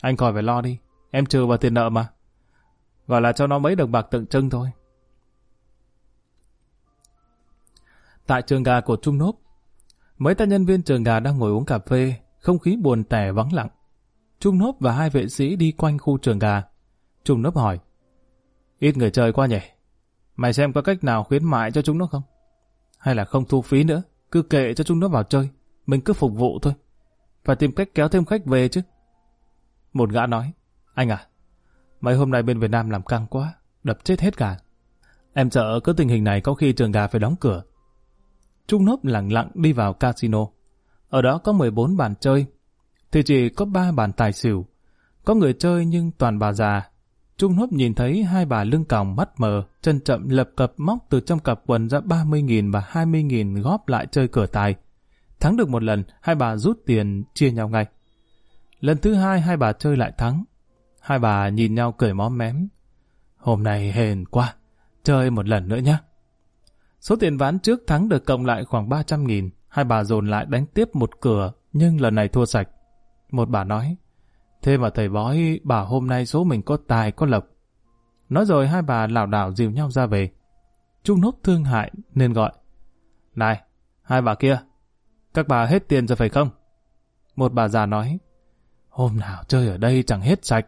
Anh khỏi phải lo đi. Em trừ vào tiền nợ mà. Gọi là cho nó mấy đồng bạc tượng trưng thôi. Tại trường gà của Trung Nốp, mấy ta nhân viên trường gà đang ngồi uống cà phê không khí buồn tẻ vắng lặng. Trung Nốp và hai vệ sĩ đi quanh khu trường gà. Trung Nốp hỏi, ít người chơi qua nhỉ? Mày xem có cách nào khuyến mại cho chúng nó không? Hay là không thu phí nữa, cứ kệ cho chúng nó vào chơi, mình cứ phục vụ thôi. Phải tìm cách kéo thêm khách về chứ. Một gã nói, anh à, mấy hôm nay bên Việt Nam làm căng quá, đập chết hết gà. Em sợ cứ tình hình này có khi trường gà phải đóng cửa. Trung Nốp lặng lặng đi vào casino. Ở đó có 14 bàn chơi. thì chỉ có ba bàn tài xỉu. Có người chơi nhưng toàn bà già. Trung nốp nhìn thấy hai bà lưng còng mắt mờ, chân chậm lập cập móc từ trong cặp quần ra 30.000 và 20.000 góp lại chơi cửa tài. Thắng được một lần, hai bà rút tiền chia nhau ngay. Lần thứ hai hai bà chơi lại thắng. Hai bà nhìn nhau cười móm mém. Hôm nay hền quá, chơi một lần nữa nhé. Số tiền ván trước thắng được cộng lại khoảng 300 nghìn. Hai bà dồn lại đánh tiếp một cửa, nhưng lần này thua sạch. Một bà nói, thế mà thầy bói bà hôm nay số mình có tài có lộc. Nói rồi hai bà lảo đảo dìu nhau ra về. Trung nốt thương hại nên gọi. Này, hai bà kia, các bà hết tiền rồi phải không? Một bà già nói, hôm nào chơi ở đây chẳng hết sạch.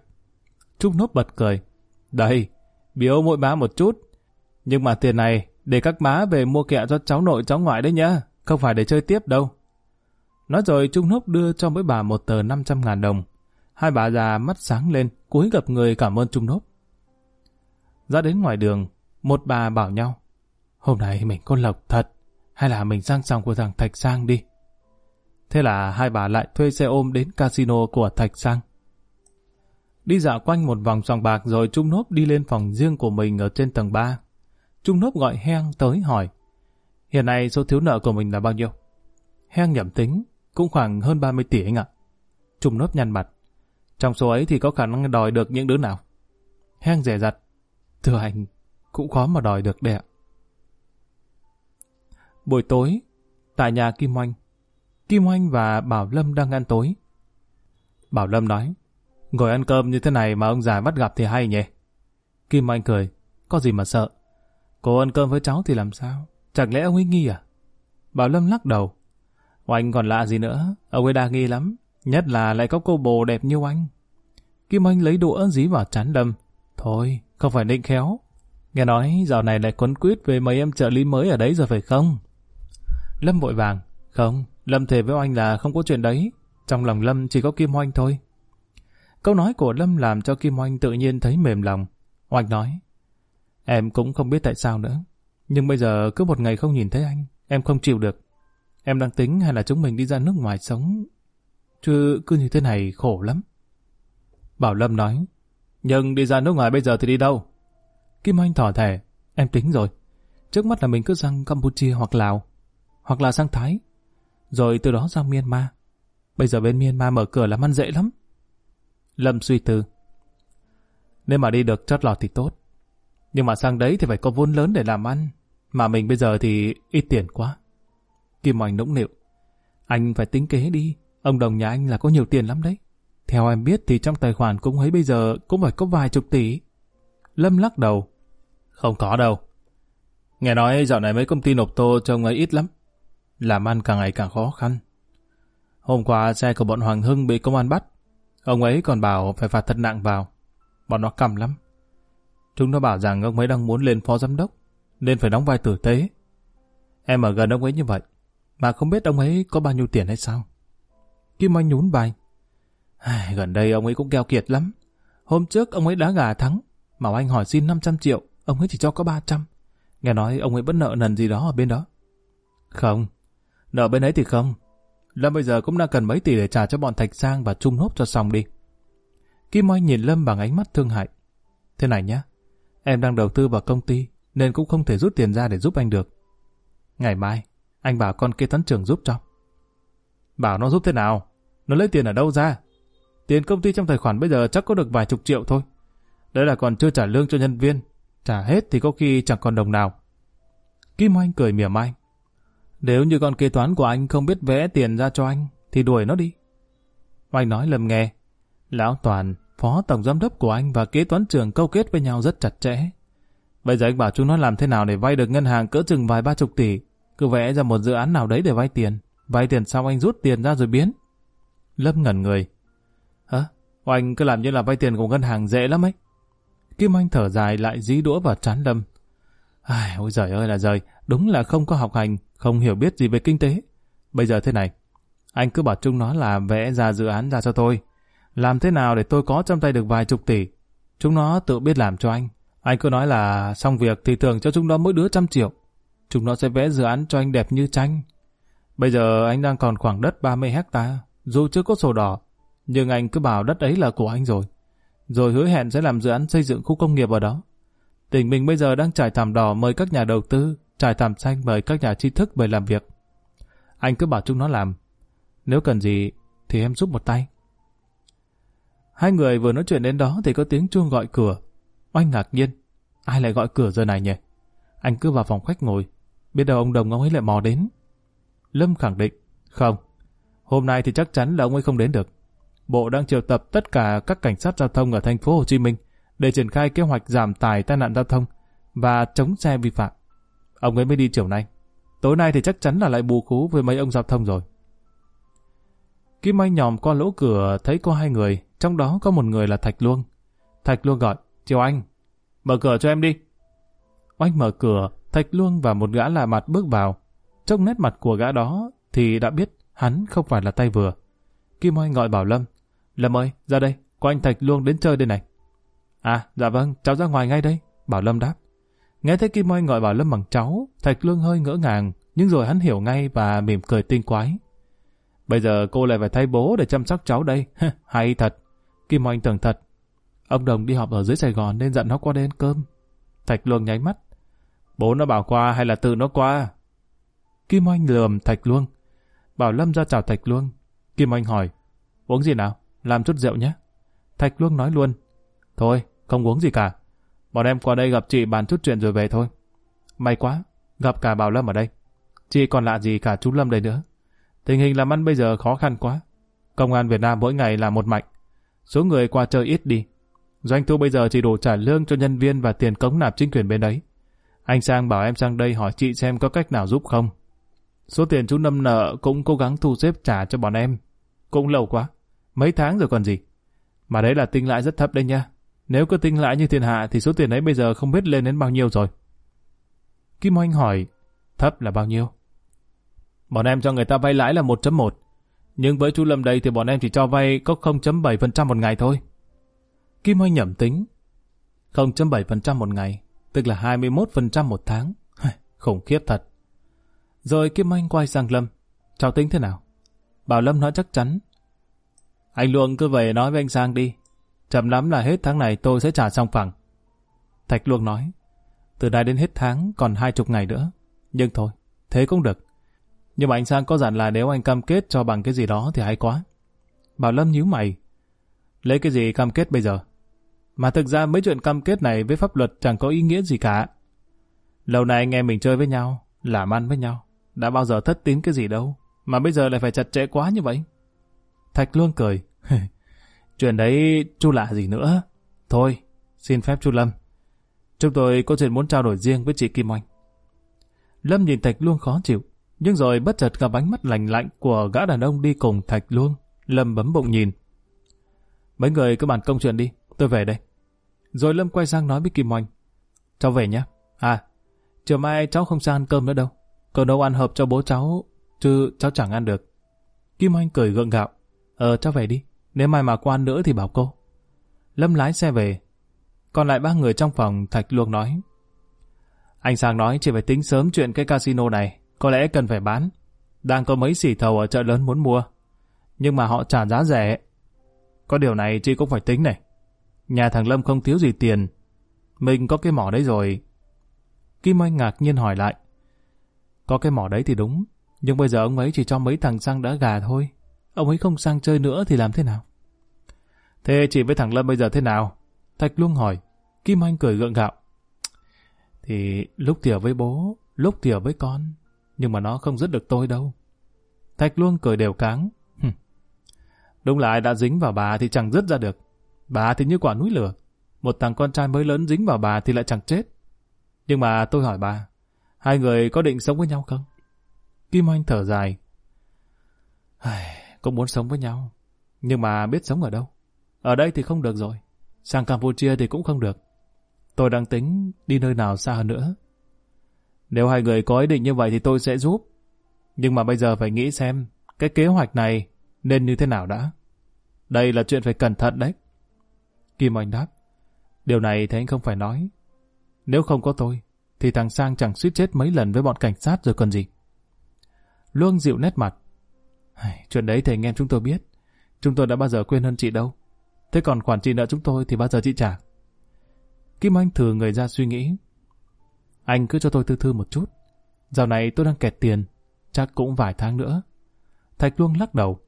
Trung nốt bật cười. Đây, biếu mỗi má một chút. Nhưng mà tiền này để các má về mua kẹo cho cháu nội cháu ngoại đấy nhá, không phải để chơi tiếp đâu. Nói rồi Trung Húc đưa cho mỗi bà một tờ 500 ngàn đồng. Hai bà già mắt sáng lên, cúi gặp người cảm ơn Trung Húc. Ra đến ngoài đường, một bà bảo nhau, hôm nay mình có lộc thật, hay là mình sang sòng của thằng Thạch Sang đi. Thế là hai bà lại thuê xe ôm đến casino của Thạch Sang. Đi dạo quanh một vòng sòng bạc rồi Trung Húc đi lên phòng riêng của mình ở trên tầng 3. Trung Nốp gọi Heng tới hỏi, hiện nay số thiếu nợ của mình là bao nhiêu? Heng nhẩm tính, cũng khoảng hơn 30 tỷ anh ạ. Trung Nốp nhăn mặt, trong số ấy thì có khả năng đòi được những đứa nào? Heng rẻ rặt, thưa anh, cũng khó mà đòi được đẹp. Buổi tối, tại nhà Kim Oanh, Kim Oanh và Bảo Lâm đang ăn tối. Bảo Lâm nói, ngồi ăn cơm như thế này mà ông già bắt gặp thì hay nhỉ? Kim Anh cười, có gì mà sợ? Cô ăn cơm với cháu thì làm sao? Chẳng lẽ ông ấy nghi à? Bảo Lâm lắc đầu. Oanh còn lạ gì nữa, ông ấy đa nghi lắm. Nhất là lại có cô bồ đẹp như anh. Kim Anh lấy đũa dí vào chán Lâm. Thôi, không phải định khéo. Nghe nói dạo này lại quấn quýt về mấy em trợ lý mới ở đấy rồi phải không? Lâm vội vàng. Không, Lâm thề với anh là không có chuyện đấy. Trong lòng Lâm chỉ có Kim Oanh thôi. Câu nói của Lâm làm cho Kim Oanh tự nhiên thấy mềm lòng. Oanh nói, em cũng không biết tại sao nữa. Nhưng bây giờ cứ một ngày không nhìn thấy anh, em không chịu được. Em đang tính hay là chúng mình đi ra nước ngoài sống. Chứ cứ như thế này khổ lắm. Bảo Lâm nói, nhưng đi ra nước ngoài bây giờ thì đi đâu? Kim Anh thỏ thẻ, em tính rồi. Trước mắt là mình cứ sang Campuchia hoặc Lào, hoặc là sang Thái, rồi từ đó sang Myanmar. Bây giờ bên Myanmar mở cửa làm ăn dễ lắm. Lâm suy tư. Nếu mà đi được chót lọt thì tốt. Nhưng mà sang đấy thì phải có vốn lớn để làm ăn. Mà mình bây giờ thì ít tiền quá. Kim Oanh nũng nịu. Anh phải tính kế đi. Ông đồng nhà anh là có nhiều tiền lắm đấy. Theo em biết thì trong tài khoản cũng ấy bây giờ cũng phải có vài chục tỷ. Lâm lắc đầu. Không có đâu. Nghe nói dạo này mấy công ty nộp tô cho ấy ít lắm. Làm ăn càng ngày càng khó khăn. Hôm qua xe của bọn Hoàng Hưng bị công an bắt. Ông ấy còn bảo phải phạt thật nặng vào. Bọn nó cầm lắm. Chúng nó bảo rằng ông ấy đang muốn lên phó giám đốc, nên phải đóng vai tử tế. Em ở gần ông ấy như vậy, mà không biết ông ấy có bao nhiêu tiền hay sao. Kim Anh nhún vai. Ai, gần đây ông ấy cũng keo kiệt lắm. Hôm trước ông ấy đá gà thắng, mà anh hỏi xin 500 triệu, ông ấy chỉ cho có 300. Nghe nói ông ấy vẫn nợ nần gì đó ở bên đó. Không, nợ bên ấy thì không. Lâm bây giờ cũng đang cần mấy tỷ để trả cho bọn Thạch Sang và Trung Hốp cho xong đi. Kim Oanh nhìn Lâm bằng ánh mắt thương hại. Thế này nhá, em đang đầu tư vào công ty, nên cũng không thể rút tiền ra để giúp anh được. Ngày mai, anh bảo con kế toán trưởng giúp cho. Bảo nó giúp thế nào? Nó lấy tiền ở đâu ra? Tiền công ty trong tài khoản bây giờ chắc có được vài chục triệu thôi. Đấy là còn chưa trả lương cho nhân viên. Trả hết thì có khi chẳng còn đồng nào. Kim Oanh cười mỉa mai. Nếu như con kế toán của anh không biết vẽ tiền ra cho anh, thì đuổi nó đi. Oanh nói lầm nghe. Lão Toàn, phó tổng giám đốc của anh và kế toán trưởng câu kết với nhau rất chặt chẽ. Bây giờ anh bảo chúng nó làm thế nào để vay được ngân hàng cỡ chừng vài ba chục tỷ. Cứ vẽ ra một dự án nào đấy để vay tiền. Vay tiền xong anh rút tiền ra rồi biến. Lâm ngẩn người. Hả? Anh cứ làm như là vay tiền của ngân hàng dễ lắm ấy. Kim Anh thở dài lại dí đũa vào trán Lâm. Ai, ôi giời ơi là giời, đúng là không có học hành, không hiểu biết gì về kinh tế. Bây giờ thế này, anh cứ bảo chúng nó là vẽ ra dự án ra cho tôi. Làm thế nào để tôi có trong tay được vài chục tỷ? Chúng nó tự biết làm cho anh. Anh cứ nói là xong việc thì thường cho chúng nó mỗi đứa trăm triệu. Chúng nó sẽ vẽ dự án cho anh đẹp như tranh. Bây giờ anh đang còn khoảng đất 30 hecta, dù chưa có sổ đỏ, Nhưng anh cứ bảo đất ấy là của anh rồi. Rồi hứa hẹn sẽ làm dự án xây dựng khu công nghiệp ở đó. Tỉnh mình bây giờ đang trải thảm đỏ mời các nhà đầu tư, trải thảm xanh mời các nhà tri thức về làm việc. Anh cứ bảo chúng nó làm. Nếu cần gì thì em giúp một tay. Hai người vừa nói chuyện đến đó thì có tiếng chuông gọi cửa. Oanh ngạc nhiên. Ai lại gọi cửa giờ này nhỉ? Anh cứ vào phòng khách ngồi. Biết đâu ông Đồng ông ấy lại mò đến. Lâm khẳng định. Không. Hôm nay thì chắc chắn là ông ấy không đến được. Bộ đang triệu tập tất cả các cảnh sát giao thông ở thành phố Hồ Chí Minh để triển khai kế hoạch giảm tài tai nạn giao thông và chống xe vi phạm. Ông ấy mới đi chiều nay. Tối nay thì chắc chắn là lại bù khú với mấy ông giao thông rồi. Kim Anh nhòm qua lỗ cửa thấy có hai người, trong đó có một người là Thạch Luông. Thạch Luông gọi, Chiều Anh, mở cửa cho em đi. Oanh mở cửa, Thạch Luông và một gã lạ mặt bước vào. Trong nét mặt của gã đó thì đã biết hắn không phải là tay vừa. Kim Oanh gọi Bảo Lâm, Lâm ơi, ra đây, có anh Thạch Luông đến chơi đây này. À, dạ vâng, cháu ra ngoài ngay đây, Bảo Lâm đáp. Nghe thấy Kim Oanh gọi Bảo Lâm bằng cháu, Thạch Luông hơi ngỡ ngàng, nhưng rồi hắn hiểu ngay và mỉm cười tinh quái. Bây giờ cô lại phải thay bố để chăm sóc cháu đây. Hay thật. Kim Oanh tưởng thật. Ông Đồng đi họp ở dưới Sài Gòn nên dặn nó qua đây ăn cơm. Thạch Luông nháy mắt. Bố nó bảo qua hay là tự nó qua? Kim Oanh lườm Thạch Luông. Bảo Lâm ra chào Thạch Luông. Kim Oanh hỏi. Uống gì nào? Làm chút rượu nhé. Thạch Luông nói luôn. Thôi, không uống gì cả. Bọn em qua đây gặp chị bàn chút chuyện rồi về thôi. May quá, gặp cả Bảo Lâm ở đây. Chị còn lạ gì cả chú Lâm đây nữa. Tình hình làm ăn bây giờ khó khăn quá. Công an Việt Nam mỗi ngày là một mạnh. Số người qua chơi ít đi. Doanh thu bây giờ chỉ đủ trả lương cho nhân viên và tiền cống nạp chính quyền bên đấy. Anh Sang bảo em sang đây hỏi chị xem có cách nào giúp không. Số tiền chú Nâm nợ cũng cố gắng thu xếp trả cho bọn em. Cũng lâu quá. Mấy tháng rồi còn gì. Mà đấy là tinh lãi rất thấp đấy nha. Nếu cứ tinh lãi như thiên hạ thì số tiền ấy bây giờ không biết lên đến bao nhiêu rồi. Kim Oanh hỏi, thấp là bao nhiêu? Bọn em cho người ta vay lãi là 1.1. Nhưng với chú Lâm đây thì bọn em chỉ cho vay có 0.7% một ngày thôi. Kim Oanh nhẩm tính. 0.7% một ngày, tức là 21% một tháng. Khủng khiếp thật. Rồi Kim Anh quay sang Lâm. Cháu tính thế nào? Bảo Lâm nói chắc chắn. Anh Luông cứ về nói với anh Sang đi. Chậm lắm là hết tháng này tôi sẽ trả xong phẳng. Thạch Luông nói. Từ nay đến hết tháng còn hai chục ngày nữa. Nhưng thôi, thế cũng được. Nhưng mà anh Sang có dặn là nếu anh cam kết cho bằng cái gì đó thì hay quá. Bảo Lâm nhíu mày. Lấy cái gì cam kết bây giờ? Mà thực ra mấy chuyện cam kết này với pháp luật chẳng có ý nghĩa gì cả. Lâu nay anh em mình chơi với nhau, làm ăn với nhau. Đã bao giờ thất tín cái gì đâu. Mà bây giờ lại phải chặt chẽ quá như vậy. Thạch luôn cười. chuyện đấy chú lạ gì nữa. Thôi, xin phép chú Lâm. Chúng tôi có chuyện muốn trao đổi riêng với chị Kim Oanh. Lâm nhìn Thạch luôn khó chịu. Nhưng rồi bất chợt gặp ánh mắt lạnh lạnh của gã đàn ông đi cùng Thạch luôn. Lâm bấm bụng nhìn. Mấy người cứ bàn công chuyện đi, tôi về đây. Rồi Lâm quay sang nói với Kim Oanh. Cháu về nhé. À, chiều mai cháu không sang ăn cơm nữa đâu. Cậu nấu ăn hợp cho bố cháu, chứ cháu chẳng ăn được. Kim Oanh cười gượng gạo. Ờ, cháu về đi. Nếu mai mà qua ăn nữa thì bảo cô. Lâm lái xe về. Còn lại ba người trong phòng, Thạch luông nói. Anh Sang nói chỉ phải tính sớm chuyện cái casino này. Có lẽ cần phải bán. Đang có mấy xỉ thầu ở chợ lớn muốn mua. Nhưng mà họ trả giá rẻ. Có điều này chị cũng phải tính này. Nhà thằng Lâm không thiếu gì tiền. Mình có cái mỏ đấy rồi. Kim Anh ngạc nhiên hỏi lại. Có cái mỏ đấy thì đúng. Nhưng bây giờ ông ấy chỉ cho mấy thằng sang đã gà thôi. Ông ấy không sang chơi nữa thì làm thế nào? Thế chị với thằng Lâm bây giờ thế nào? Thạch Luông hỏi. Kim Anh cười gượng gạo. Thì lúc thì với bố, lúc thì với con. Nhưng mà nó không dứt được tôi đâu. Thạch Luông cười đều cáng. Đúng là ai đã dính vào bà thì chẳng dứt ra được. Bà thì như quả núi lửa. Một thằng con trai mới lớn dính vào bà thì lại chẳng chết. Nhưng mà tôi hỏi bà, hai người có định sống với nhau không? Kim Anh thở dài. Cũng muốn sống với nhau. Nhưng mà biết sống ở đâu? Ở đây thì không được rồi. Sang Campuchia thì cũng không được. Tôi đang tính đi nơi nào xa hơn nữa. Nếu hai người có ý định như vậy thì tôi sẽ giúp. Nhưng mà bây giờ phải nghĩ xem cái kế hoạch này nên như thế nào đã. Đây là chuyện phải cẩn thận đấy. Kim Anh đáp. Điều này thì anh không phải nói. Nếu không có tôi, thì thằng Sang chẳng suýt chết mấy lần với bọn cảnh sát rồi còn gì. Luông dịu nét mặt. Chuyện đấy thì anh em chúng tôi biết. chúng tôi đã bao giờ quên hơn chị đâu. Thế còn khoản chị nợ chúng tôi thì bao giờ chị trả? Kim Anh thử người ra suy nghĩ. Anh cứ cho tôi thư thư một chút. Dạo này tôi đang kẹt tiền, chắc cũng vài tháng nữa. Thạch Luông lắc đầu.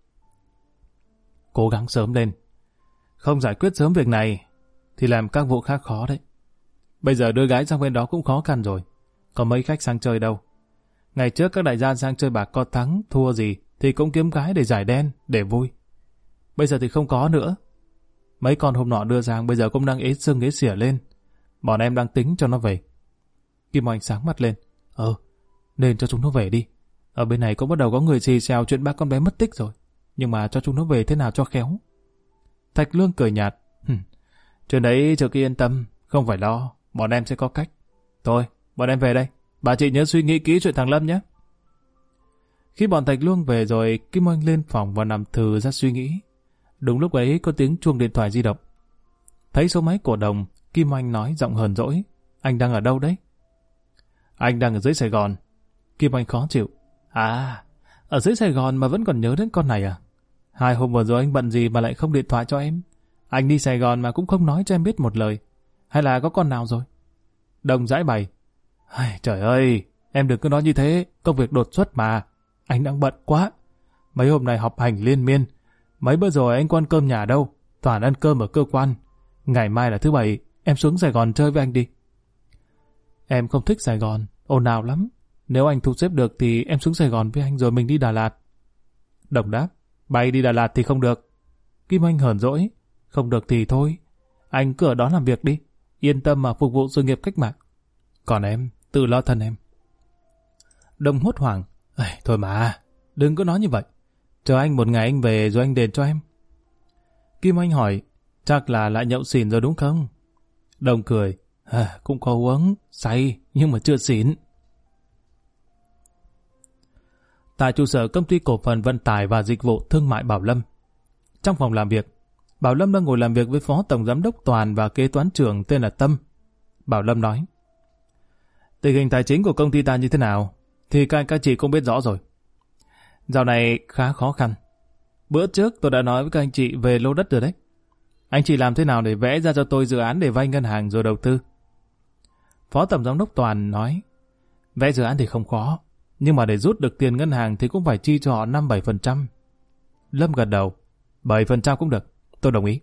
Cố gắng sớm lên. Không giải quyết sớm việc này, thì làm các vụ khác khó đấy. Bây giờ đưa gái sang bên đó cũng khó khăn rồi. Có mấy khách sang chơi đâu. Ngày trước các đại gia sang chơi bạc có thắng, thua gì, thì cũng kiếm gái để giải đen, để vui. Bây giờ thì không có nữa. Mấy con hôm nọ đưa sang bây giờ cũng đang ế sưng ế xỉa lên. Bọn em đang tính cho nó về. Kim Oanh sáng mắt lên. Ờ, nên cho chúng nó về đi. Ở bên này cũng bắt đầu có người xì xèo chuyện ba con bé mất tích rồi. Nhưng mà cho chúng nó về thế nào cho khéo. Thạch Lương cười nhạt. Chuyện đấy chờ kia yên tâm, không phải lo, bọn em sẽ có cách. Thôi, bọn em về đây. Bà chị nhớ suy nghĩ kỹ chuyện thằng Lâm nhé. Khi bọn Thạch Luông về rồi, Kim Oanh lên phòng và nằm thừ ra suy nghĩ. Đúng lúc ấy có tiếng chuông điện thoại di động. Thấy số máy của đồng, Kim Oanh nói giọng hờn dỗi. Anh đang ở đâu đấy? Anh đang ở dưới Sài Gòn. Kim anh khó chịu. À, ở dưới Sài Gòn mà vẫn còn nhớ đến con này à? Hai hôm vừa rồi anh bận gì mà lại không điện thoại cho em? Anh đi Sài Gòn mà cũng không nói cho em biết một lời. Hay là có con nào rồi? Đồng giải bày. Ai, trời ơi, em đừng cứ nói như thế, công việc đột xuất mà. Anh đang bận quá. Mấy hôm nay học hành liên miên. Mấy bữa rồi anh quan cơm nhà đâu, toàn ăn cơm ở cơ quan. Ngày mai là thứ bảy, em xuống Sài Gòn chơi với anh đi. Em không thích Sài Gòn, ồn ào lắm. Nếu anh thu xếp được thì em xuống Sài Gòn với anh rồi mình đi Đà Lạt. Đồng đáp, bay đi Đà Lạt thì không được. Kim Anh hờn dỗi, không được thì thôi. Anh cứ ở đó làm việc đi, yên tâm mà phục vụ sự nghiệp cách mạng. Còn em, tự lo thân em. Đồng hốt hoảng, thôi mà, đừng có nói như vậy. Chờ anh một ngày anh về rồi anh đền cho em. Kim Anh hỏi, chắc là lại nhậu xỉn rồi đúng không? Đồng cười, à, cũng có uống, say, nhưng mà chưa xỉn. Tại trụ sở công ty cổ phần vận tải và dịch vụ thương mại Bảo Lâm. Trong phòng làm việc, Bảo Lâm đang ngồi làm việc với Phó Tổng Giám đốc Toàn và kế toán trưởng tên là Tâm. Bảo Lâm nói, Tình hình tài chính của công ty ta như thế nào? Thì các, các chị cũng biết rõ rồi. Dạo này khá khó khăn. Bữa trước tôi đã nói với các anh chị về lô đất rồi đấy. Anh chị làm thế nào để vẽ ra cho tôi dự án để vay ngân hàng rồi đầu tư? Phó Tổng Giám đốc Toàn nói, vẽ dự án thì không khó, nhưng mà để rút được tiền ngân hàng thì cũng phải chi cho họ 5-7%. Lâm gật đầu, 7% cũng được, tôi đồng ý.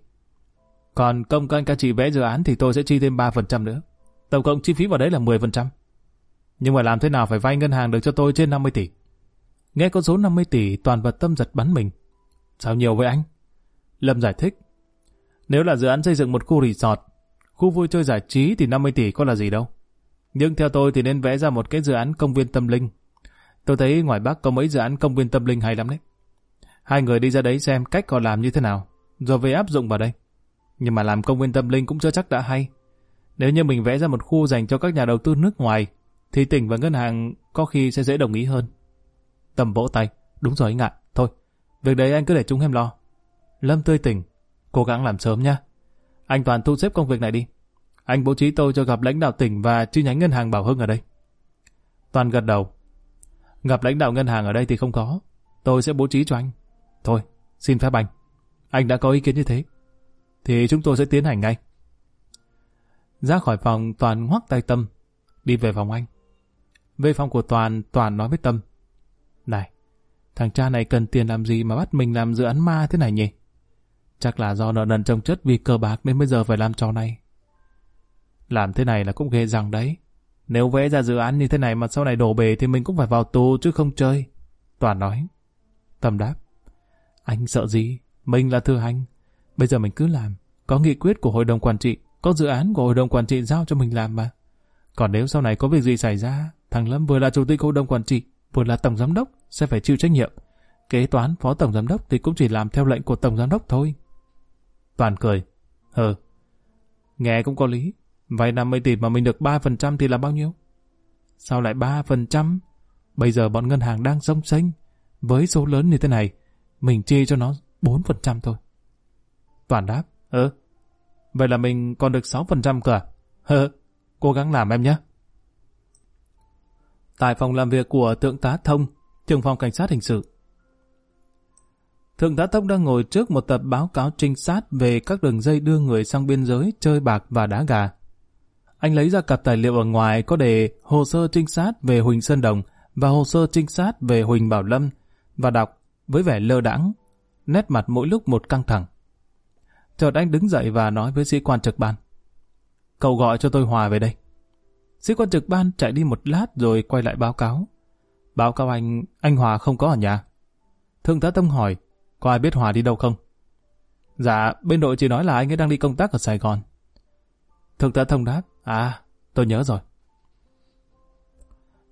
Còn công các anh các chị vẽ dự án thì tôi sẽ chi thêm 3% nữa. Tổng cộng chi phí vào đấy là 10%. Nhưng mà làm thế nào phải vay ngân hàng được cho tôi trên 50 tỷ? Nghe con số 50 tỷ toàn vật tâm giật bắn mình. Sao nhiều với anh? Lâm giải thích. Nếu là dự án xây dựng một khu resort, khu vui chơi giải trí thì 50 tỷ có là gì đâu. Nhưng theo tôi thì nên vẽ ra một cái dự án công viên tâm linh. Tôi thấy ngoài Bắc có mấy dự án công viên tâm linh hay lắm đấy. Hai người đi ra đấy xem cách họ làm như thế nào, rồi về áp dụng vào đây. Nhưng mà làm công viên tâm linh cũng chưa chắc đã hay. Nếu như mình vẽ ra một khu dành cho các nhà đầu tư nước ngoài, thì tỉnh và ngân hàng có khi sẽ dễ đồng ý hơn. Tầm vỗ tay, đúng rồi anh ạ, thôi, việc đấy anh cứ để chúng em lo. Lâm tươi tỉnh, cố gắng làm sớm nha. Anh Toàn thu xếp công việc này đi. Anh bố trí tôi cho gặp lãnh đạo tỉnh và chi nhánh ngân hàng Bảo Hưng ở đây. Toàn gật đầu. Gặp lãnh đạo ngân hàng ở đây thì không có. Tôi sẽ bố trí cho anh. Thôi, xin phép anh. Anh đã có ý kiến như thế. Thì chúng tôi sẽ tiến hành ngay. Ra khỏi phòng Toàn ngoắc tay Tâm. Đi về phòng anh. Về phòng của Toàn, Toàn nói với Tâm. Này, thằng cha này cần tiền làm gì mà bắt mình làm dự án ma thế này nhỉ? Chắc là do nợ nần trông chất vì cờ bạc nên bây giờ phải làm trò này. Làm thế này là cũng ghê rằng đấy. Nếu vẽ ra dự án như thế này mà sau này đổ bể thì mình cũng phải vào tù chứ không chơi. Toàn nói. Tâm đáp. Anh sợ gì? Mình là thư hành. Bây giờ mình cứ làm. Có nghị quyết của hội đồng quản trị, có dự án của hội đồng quản trị giao cho mình làm mà. Còn nếu sau này có việc gì xảy ra, thằng Lâm vừa là chủ tịch hội đồng quản trị, vừa là tổng giám đốc, sẽ phải chịu trách nhiệm. Kế toán phó tổng giám đốc thì cũng chỉ làm theo lệnh của tổng giám đốc thôi. Toàn cười. Hờ. Nghe cũng có lý. Vay 50 tỷ mà mình được 3% thì là bao nhiêu? Sao lại 3%? Bây giờ bọn ngân hàng đang sông xanh. Với số lớn như thế này, mình chia cho nó 4% thôi. Toàn đáp. ơ, Vậy là mình còn được 6% cơ à? hơ, Cố gắng làm em nhé. Tại phòng làm việc của Thượng tá Thông, trưởng phòng cảnh sát hình sự. Thượng tá thông đang ngồi trước một tập báo cáo trinh sát về các đường dây đưa người sang biên giới chơi bạc và đá gà. Anh lấy ra cặp tài liệu ở ngoài có đề hồ sơ trinh sát về Huỳnh Sơn Đồng và hồ sơ trinh sát về Huỳnh Bảo Lâm và đọc với vẻ lơ đãng, nét mặt mỗi lúc một căng thẳng. Chợt anh đứng dậy và nói với sĩ quan trực ban. Cậu gọi cho tôi Hòa về đây. Sĩ quan trực ban chạy đi một lát rồi quay lại báo cáo. Báo cáo anh, anh Hòa không có ở nhà. Thượng tá Tông hỏi, có ai biết Hòa đi đâu không? Dạ, bên đội chỉ nói là anh ấy đang đi công tác ở Sài Gòn. Thượng tá Thông đáp, à, tôi nhớ rồi.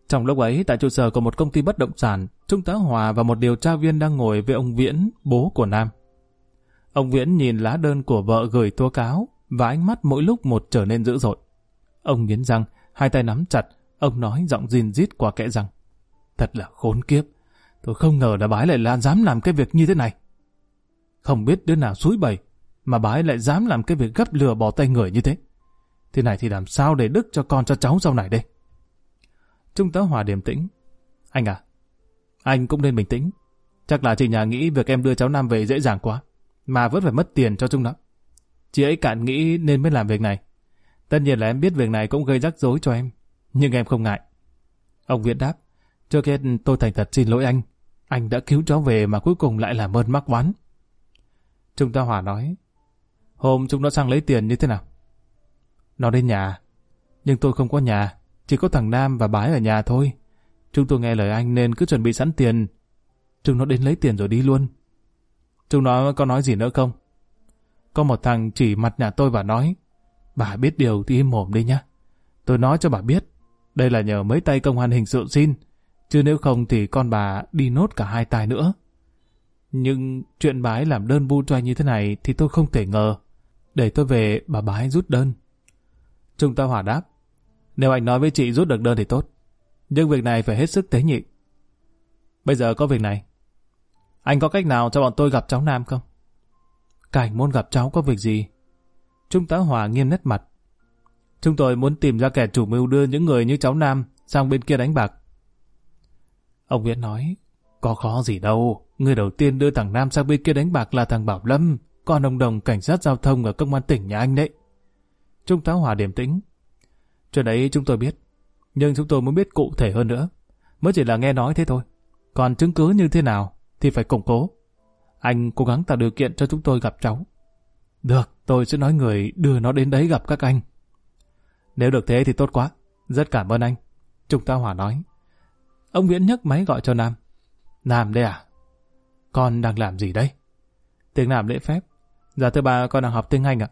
Trong lúc ấy, tại trụ sở của một công ty bất động sản, Trung tá Hòa và một điều tra viên đang ngồi với ông Viễn, bố của Nam. Ông Viễn nhìn lá đơn của vợ gửi tố cáo và ánh mắt mỗi lúc một trở nên dữ dội. Ông nghiến răng, hai tay nắm chặt, ông nói giọng rin rít qua kẽ răng. Thật là khốn kiếp, tôi không ngờ là bái lại là dám làm cái việc như thế này. Không biết đứa nào suối bầy, mà bái lại dám làm cái việc gấp lừa bỏ tay người như thế. Thế này thì làm sao để đức cho con cho cháu sau này đây? Trung tá Hòa điềm tĩnh. Anh à, anh cũng nên bình tĩnh. Chắc là chị nhà nghĩ việc em đưa cháu Nam về dễ dàng quá, mà vẫn phải mất tiền cho chúng nó. Chị ấy cạn nghĩ nên mới làm việc này. Tất nhiên là em biết việc này cũng gây rắc rối cho em, nhưng em không ngại. Ông Viễn đáp, trước hết tôi thành thật xin lỗi anh. Anh đã cứu cháu về mà cuối cùng lại làm ơn mắc oán. Trung tá Hòa nói, hôm chúng nó sang lấy tiền như thế nào? Nó đến nhà, nhưng tôi không có nhà, chỉ có thằng Nam và bái ở nhà thôi. Chúng tôi nghe lời anh nên cứ chuẩn bị sẵn tiền. Chúng nó đến lấy tiền rồi đi luôn. Chúng nó có nói gì nữa không? Có một thằng chỉ mặt nhà tôi và nói Bà biết điều thì im mồm đi nhá. Tôi nói cho bà biết đây là nhờ mấy tay công an hình sự xin chứ nếu không thì con bà đi nốt cả hai tay nữa. Nhưng chuyện bái làm đơn bu cho anh như thế này thì tôi không thể ngờ. Để tôi về bà bái rút đơn. Trung tá hỏa đáp. Nếu anh nói với chị rút được đơn thì tốt. Nhưng việc này phải hết sức tế nhị. Bây giờ có việc này. Anh có cách nào cho bọn tôi gặp cháu Nam không? Cảnh muốn gặp cháu có việc gì? Trung tá Hòa nghiêm nét mặt. Chúng tôi muốn tìm ra kẻ chủ mưu đưa những người như cháu Nam sang bên kia đánh bạc. Ông Nguyễn nói, có khó gì đâu, người đầu tiên đưa thằng Nam sang bên kia đánh bạc là thằng Bảo Lâm, con ông đồng cảnh sát giao thông ở công an tỉnh nhà anh đấy. Trung tá Hòa điềm tĩnh. Chuyện đấy chúng tôi biết, nhưng chúng tôi muốn biết cụ thể hơn nữa. Mới chỉ là nghe nói thế thôi. Còn chứng cứ như thế nào thì phải củng cố. Anh cố gắng tạo điều kiện cho chúng tôi gặp cháu. Được, tôi sẽ nói người đưa nó đến đấy gặp các anh. Nếu được thế thì tốt quá. Rất cảm ơn anh. Trung tá Hòa nói. Ông Viễn nhấc máy gọi cho Nam. Nam đây à? Con đang làm gì đây? Tiếng Nam lễ phép. Dạ thưa bà, con đang học tiếng Anh ạ.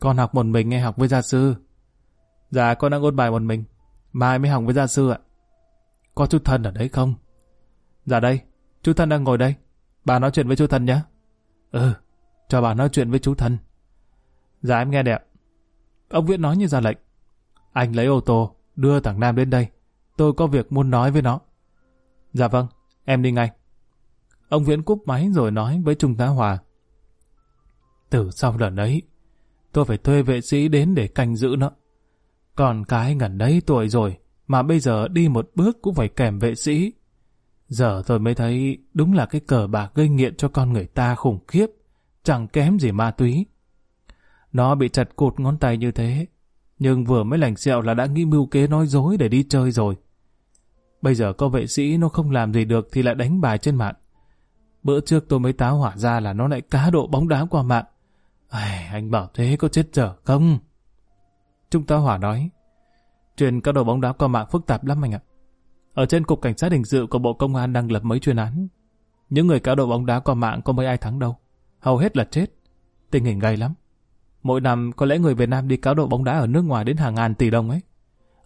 Con học một mình hay học với gia sư? Dạ con đang ôn bài một mình. Mai mới học với gia sư ạ. Có chú thân ở đấy không? Dạ đây, chú thân đang ngồi đây. Bà nói chuyện với chú thân nhé. Ừ, cho bà nói chuyện với chú thân. Dạ em nghe đẹp. Ông Viễn nói như ra lệnh. Anh lấy ô tô, đưa thằng Nam đến đây. Tôi có việc muốn nói với nó. Dạ vâng, em đi ngay. Ông Viễn cúp máy rồi nói với Trung tá Hòa. Từ sau lần ấy, tôi phải thuê vệ sĩ đến để canh giữ nó. Còn cái ngần đấy tuổi rồi, mà bây giờ đi một bước cũng phải kèm vệ sĩ. Giờ tôi mới thấy đúng là cái cờ bạc gây nghiện cho con người ta khủng khiếp, chẳng kém gì ma túy. Nó bị chặt cụt ngón tay như thế, nhưng vừa mới lành sẹo là đã nghĩ mưu kế nói dối để đi chơi rồi. Bây giờ có vệ sĩ nó không làm gì được thì lại đánh bài trên mạng. Bữa trước tôi mới táo hỏa ra là nó lại cá độ bóng đá qua mạng. Ai, anh bảo thế có chết dở không? Trung tá Hỏa nói, chuyện cá độ bóng đá qua mạng phức tạp lắm anh ạ. Ở trên Cục Cảnh sát Hình sự của Bộ Công an đang lập mấy chuyên án. Những người cá độ bóng đá qua mạng có mấy ai thắng đâu. Hầu hết là chết. Tình hình gay lắm. Mỗi năm có lẽ người Việt Nam đi cá độ bóng đá ở nước ngoài đến hàng ngàn tỷ đồng ấy.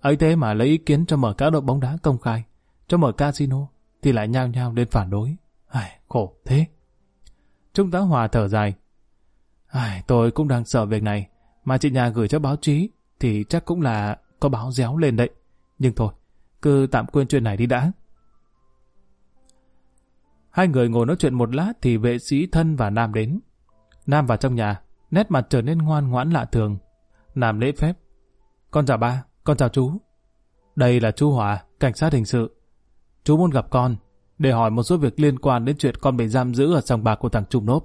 ấy thế mà lấy ý kiến cho mở cá độ bóng đá công khai, cho mở casino, thì lại nhao nhao lên phản đối. Ai, khổ thế. Trung tá Hòa thở dài. Ai, tôi cũng đang sợ việc này, mà chị nhà gửi cho báo chí, thì chắc cũng là có báo réo lên đấy. Nhưng thôi, cứ tạm quên chuyện này đi đã. Hai người ngồi nói chuyện một lát thì vệ sĩ thân và Nam đến. Nam vào trong nhà, nét mặt trở nên ngoan ngoãn lạ thường. Nam lễ phép. Con chào ba, con chào chú. Đây là chú Hòa, cảnh sát hình sự. Chú muốn gặp con. để hỏi một số việc liên quan đến chuyện con bị giam giữ ở sòng bạc của thằng Trung Nốp.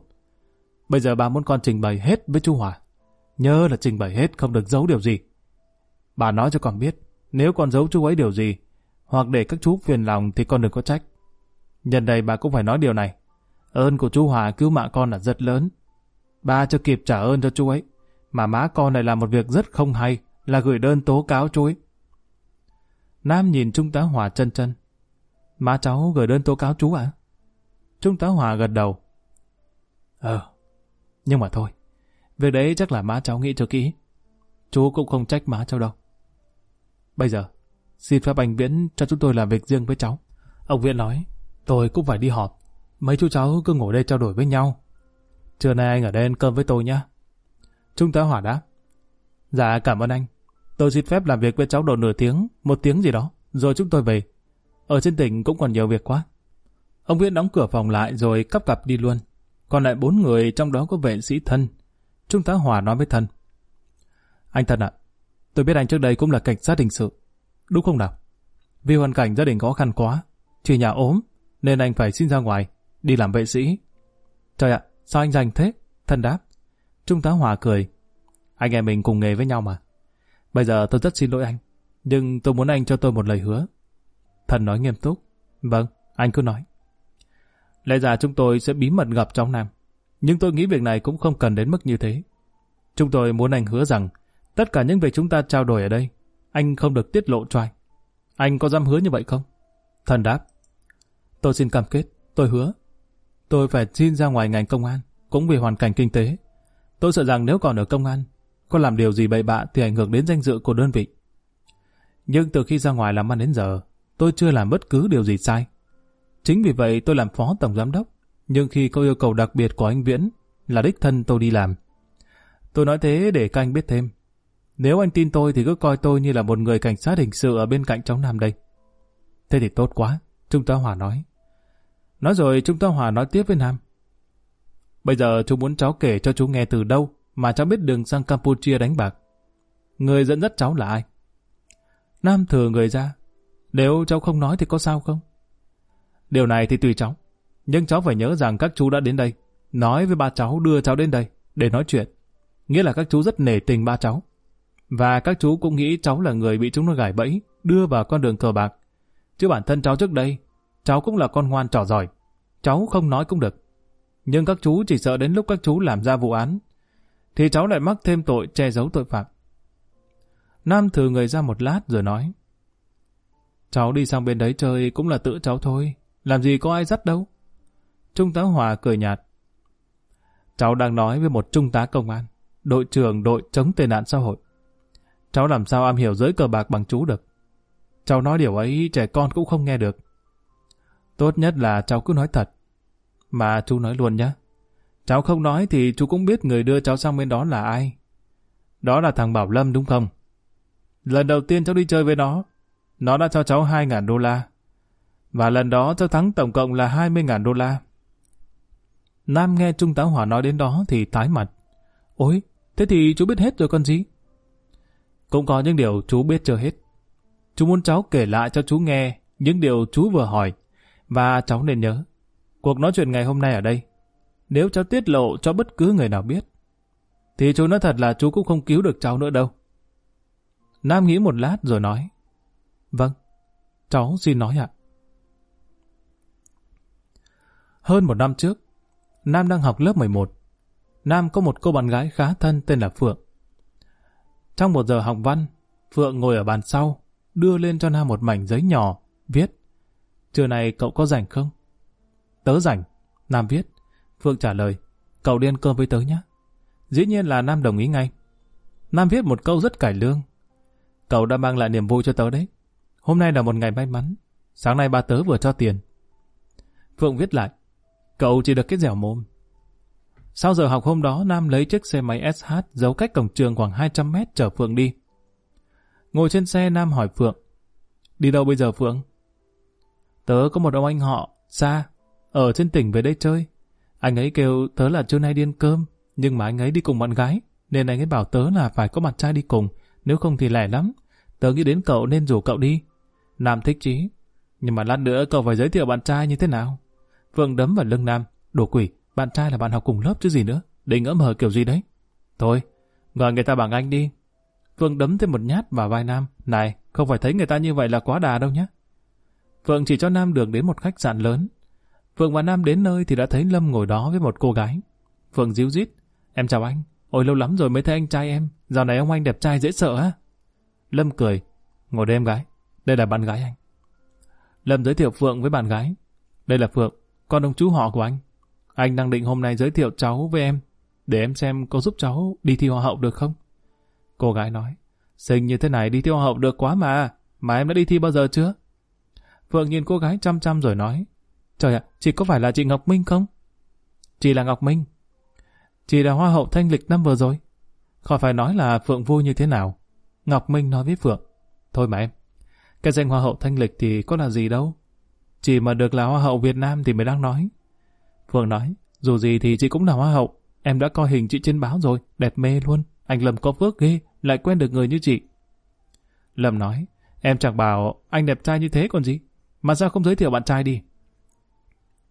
Bây giờ bà muốn con trình bày hết với chú Hòa. Nhớ là trình bày hết không được giấu điều gì. Bà nói cho con biết, nếu con giấu chú ấy điều gì, hoặc để các chú phiền lòng thì con đừng có trách. Nhân đây bà cũng phải nói điều này. Ơn của chú Hòa cứu mạng con là rất lớn. Bà chưa kịp trả ơn cho chú ấy, mà má con lại làm một việc rất không hay, là gửi đơn tố cáo chú ấy. Nam nhìn Trung tá Hòa chân chân. Má cháu gửi đơn tố cáo chú à? ạ? Trung tá Hòa gật đầu. Ờ, nhưng mà thôi, việc đấy chắc là má cháu nghĩ cho kỹ. Chú cũng không trách má cháu đâu. Bây giờ, xin phép anh Viễn cho chúng tôi làm việc riêng với cháu. Ông Viễn nói, tôi cũng phải đi họp. Mấy chú cháu cứ ngồi đây trao đổi với nhau. Trưa nay anh ở đây ăn cơm với tôi nhé. Trung tá Hỏa đáp. Dạ cảm ơn anh. Tôi xin phép làm việc với cháu độ nửa tiếng, một tiếng gì đó, rồi chúng tôi về. Ở trên tỉnh cũng còn nhiều việc quá. Ông Viễn đóng cửa phòng lại rồi cắp cặp đi luôn. Còn lại bốn người trong đó có vệ sĩ thân. Trung tá Hòa nói với thân. Anh thân ạ, tôi biết anh trước đây cũng là cảnh sát hình sự. Đúng không nào? Vì hoàn cảnh gia đình khó khăn quá, chỉ nhà ốm, nên anh phải xin ra ngoài, đi làm vệ sĩ. Trời ạ, sao anh dành thế? Thân đáp. Trung tá Hòa cười. Anh em mình cùng nghề với nhau mà. Bây giờ tôi rất xin lỗi anh, nhưng tôi muốn anh cho tôi một lời hứa. Thần nói nghiêm túc. Vâng, anh cứ nói. Lẽ ra chúng tôi sẽ bí mật gặp cháu Nam, nhưng tôi nghĩ việc này cũng không cần đến mức như thế. Chúng tôi muốn anh hứa rằng tất cả những việc chúng ta trao đổi ở đây, anh không được tiết lộ cho anh. Anh có dám hứa như vậy không? Thần đáp. Tôi xin cam kết, tôi hứa. Tôi phải xin ra ngoài ngành công an, cũng vì hoàn cảnh kinh tế. Tôi sợ rằng nếu còn ở công an, có làm điều gì bậy bạ thì ảnh hưởng đến danh dự của đơn vị. Nhưng từ khi ra ngoài làm ăn đến giờ, tôi chưa làm bất cứ điều gì sai. Chính vì vậy tôi làm phó tổng giám đốc, nhưng khi có yêu cầu đặc biệt của anh Viễn là đích thân tôi đi làm. Tôi nói thế để các anh biết thêm. Nếu anh tin tôi thì cứ coi tôi như là một người cảnh sát hình sự ở bên cạnh cháu Nam đây. Thế thì tốt quá, Trung tá Hòa nói. Nói rồi Trung tá Hòa nói tiếp với Nam. Bây giờ chú muốn cháu kể cho chú nghe từ đâu mà cháu biết đường sang Campuchia đánh bạc. Người dẫn dắt cháu là ai? Nam thừa người ra. Nếu cháu không nói thì có sao không? Điều này thì tùy cháu. Nhưng cháu phải nhớ rằng các chú đã đến đây. Nói với ba cháu đưa cháu đến đây để nói chuyện. Nghĩa là các chú rất nể tình ba cháu. Và các chú cũng nghĩ cháu là người bị chúng nó gài bẫy, đưa vào con đường cờ bạc. Chứ bản thân cháu trước đây, cháu cũng là con ngoan trò giỏi. Cháu không nói cũng được. Nhưng các chú chỉ sợ đến lúc các chú làm ra vụ án, thì cháu lại mắc thêm tội che giấu tội phạm. Nam thử người ra một lát rồi nói. Cháu đi sang bên đấy chơi cũng là tự cháu thôi, làm gì có ai dắt đâu. Trung tá Hòa cười nhạt. Cháu đang nói với một trung tá công an, đội trưởng đội chống tệ nạn xã hội. Cháu làm sao am hiểu giới cờ bạc bằng chú được. Cháu nói điều ấy trẻ con cũng không nghe được. Tốt nhất là cháu cứ nói thật. Mà chú nói luôn nhé. Cháu không nói thì chú cũng biết người đưa cháu sang bên đó là ai. Đó là thằng Bảo Lâm đúng không? Lần đầu tiên cháu đi chơi với nó, nó đã cho cháu 2.000 đô la. Và lần đó cháu thắng tổng cộng là 20.000 đô la. Nam nghe Trung tá Hỏa nói đến đó thì tái mặt. Ôi, thế thì chú biết hết rồi con gì? Cũng có những điều chú biết chưa hết. Chú muốn cháu kể lại cho chú nghe những điều chú vừa hỏi. Và cháu nên nhớ, cuộc nói chuyện ngày hôm nay ở đây, nếu cháu tiết lộ cho bất cứ người nào biết, thì chú nói thật là chú cũng không cứu được cháu nữa đâu. Nam nghĩ một lát rồi nói, Vâng, cháu xin nói ạ. Hơn một năm trước, Nam đang học lớp 11. Nam có một cô bạn gái khá thân tên là Phượng. Trong một giờ học văn, Phượng ngồi ở bàn sau, đưa lên cho Nam một mảnh giấy nhỏ, viết. Trưa này cậu có rảnh không? Tớ rảnh, Nam viết. Phượng trả lời, cậu đi ăn cơm với tớ nhé. Dĩ nhiên là Nam đồng ý ngay. Nam viết một câu rất cải lương. Cậu đã mang lại niềm vui cho tớ đấy. Hôm nay là một ngày may mắn. Sáng nay ba tớ vừa cho tiền. Phượng viết lại, cậu chỉ được cái dẻo mồm. Sau giờ học hôm đó, Nam lấy chiếc xe máy SH giấu cách cổng trường khoảng 200 mét chở Phượng đi. Ngồi trên xe, Nam hỏi Phượng, đi đâu bây giờ Phượng? Tớ có một ông anh họ, xa, ở trên tỉnh về đây chơi. Anh ấy kêu tớ là trưa nay điên cơm, nhưng mà anh ấy đi cùng bạn gái, nên anh ấy bảo tớ là phải có bạn trai đi cùng, nếu không thì lẻ lắm. Tớ nghĩ đến cậu nên rủ cậu đi. Nam thích chí. Nhưng mà lát nữa cậu phải giới thiệu bạn trai như thế nào? Phượng đấm vào lưng Nam. Đồ quỷ, bạn trai là bạn học cùng lớp chứ gì nữa. Định ấm hờ kiểu gì đấy? Thôi, gọi người ta bằng anh đi. Phượng đấm thêm một nhát vào vai Nam. Này, không phải thấy người ta như vậy là quá đà đâu nhé. Phượng chỉ cho Nam đường đến một khách sạn lớn. Phượng và Nam đến nơi thì đã thấy Lâm ngồi đó với một cô gái. Phượng díu dít. Em chào anh. Ôi lâu lắm rồi mới thấy anh trai em. Dạo này ông anh đẹp trai dễ sợ á. Lâm cười. Ngồi đây em gái. Đây là bạn gái anh. Lâm giới thiệu Phượng với bạn gái. Đây là Phượng, con ông chú họ của anh. Anh đang định hôm nay giới thiệu cháu với em, để em xem có giúp cháu đi thi hoa hậu được không? Cô gái nói, xinh như thế này đi thi hoa hậu được quá mà, mà em đã đi thi bao giờ chưa? Phượng nhìn cô gái chăm chăm rồi nói, trời ạ, chị có phải là chị Ngọc Minh không? Chị là Ngọc Minh. Chị là hoa hậu thanh lịch năm vừa rồi. Khỏi phải nói là Phượng vui như thế nào. Ngọc Minh nói với Phượng, thôi mà em, cái danh hoa hậu thanh lịch thì có là gì đâu. Chỉ mà được là hoa hậu Việt Nam thì mới đang nói. Phượng nói, dù gì thì chị cũng là hoa hậu. Em đã coi hình chị trên báo rồi, đẹp mê luôn. Anh Lâm có phước ghê, lại quen được người như chị. Lâm nói, em chẳng bảo anh đẹp trai như thế còn gì. Mà sao không giới thiệu bạn trai đi?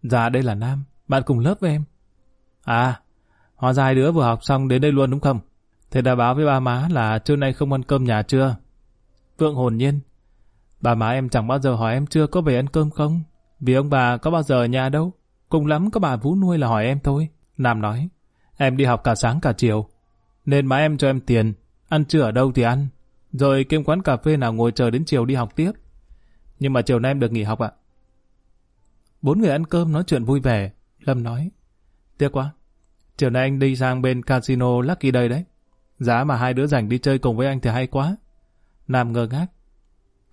Dạ đây là Nam, bạn cùng lớp với em. À, hóa ra đứa vừa học xong đến đây luôn đúng không? Thế đã báo với ba má là trưa nay không ăn cơm nhà chưa? Phượng hồn nhiên, Bà má em chẳng bao giờ hỏi em chưa có về ăn cơm không? Vì ông bà có bao giờ ở nhà đâu. Cùng lắm có bà vú nuôi là hỏi em thôi. Nam nói, em đi học cả sáng cả chiều. Nên má em cho em tiền, ăn trưa ở đâu thì ăn. Rồi kiếm quán cà phê nào ngồi chờ đến chiều đi học tiếp. Nhưng mà chiều nay em được nghỉ học ạ. Bốn người ăn cơm nói chuyện vui vẻ. Lâm nói, tiếc quá. Chiều nay anh đi sang bên casino Lucky đây đấy. Giá mà hai đứa rảnh đi chơi cùng với anh thì hay quá. Nam ngơ ngác.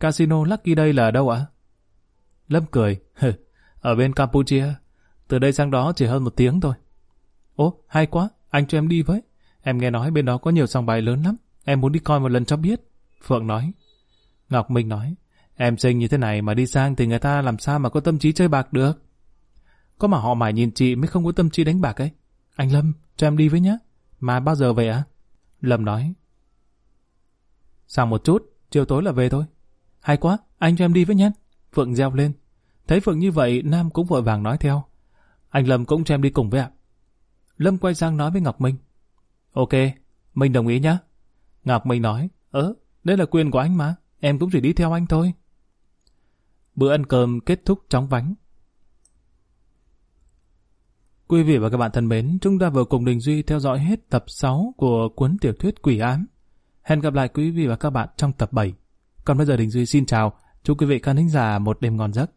Casino Lucky đây là đâu ạ? Lâm cười. ở bên Campuchia. Từ đây sang đó chỉ hơn một tiếng thôi. Ố, hay quá, anh cho em đi với. Em nghe nói bên đó có nhiều sòng bài lớn lắm. Em muốn đi coi một lần cho biết. Phượng nói. Ngọc Minh nói. Em sinh như thế này mà đi sang thì người ta làm sao mà có tâm trí chơi bạc được. Có mà họ mải nhìn chị mới không có tâm trí đánh bạc ấy. Anh Lâm, cho em đi với nhá. Mà bao giờ về ạ? Lâm nói. Sang một chút, chiều tối là về thôi. Hay quá, anh cho em đi với nhé. Phượng reo lên. Thấy Phượng như vậy, Nam cũng vội vàng nói theo. Anh Lâm cũng cho em đi cùng với ạ. Lâm quay sang nói với Ngọc Minh. Ok, Minh đồng ý nhá. Ngọc Minh nói, ớ, đây là quyền của anh mà, em cũng chỉ đi theo anh thôi. Bữa ăn cơm kết thúc chóng vánh. Quý vị và các bạn thân mến, chúng ta vừa cùng Đình Duy theo dõi hết tập 6 của cuốn tiểu thuyết Quỷ Ám. Hẹn gặp lại quý vị và các bạn trong tập 7. Còn bây giờ Đình Duy xin chào, chúc quý vị khán thính giả một đêm ngon giấc.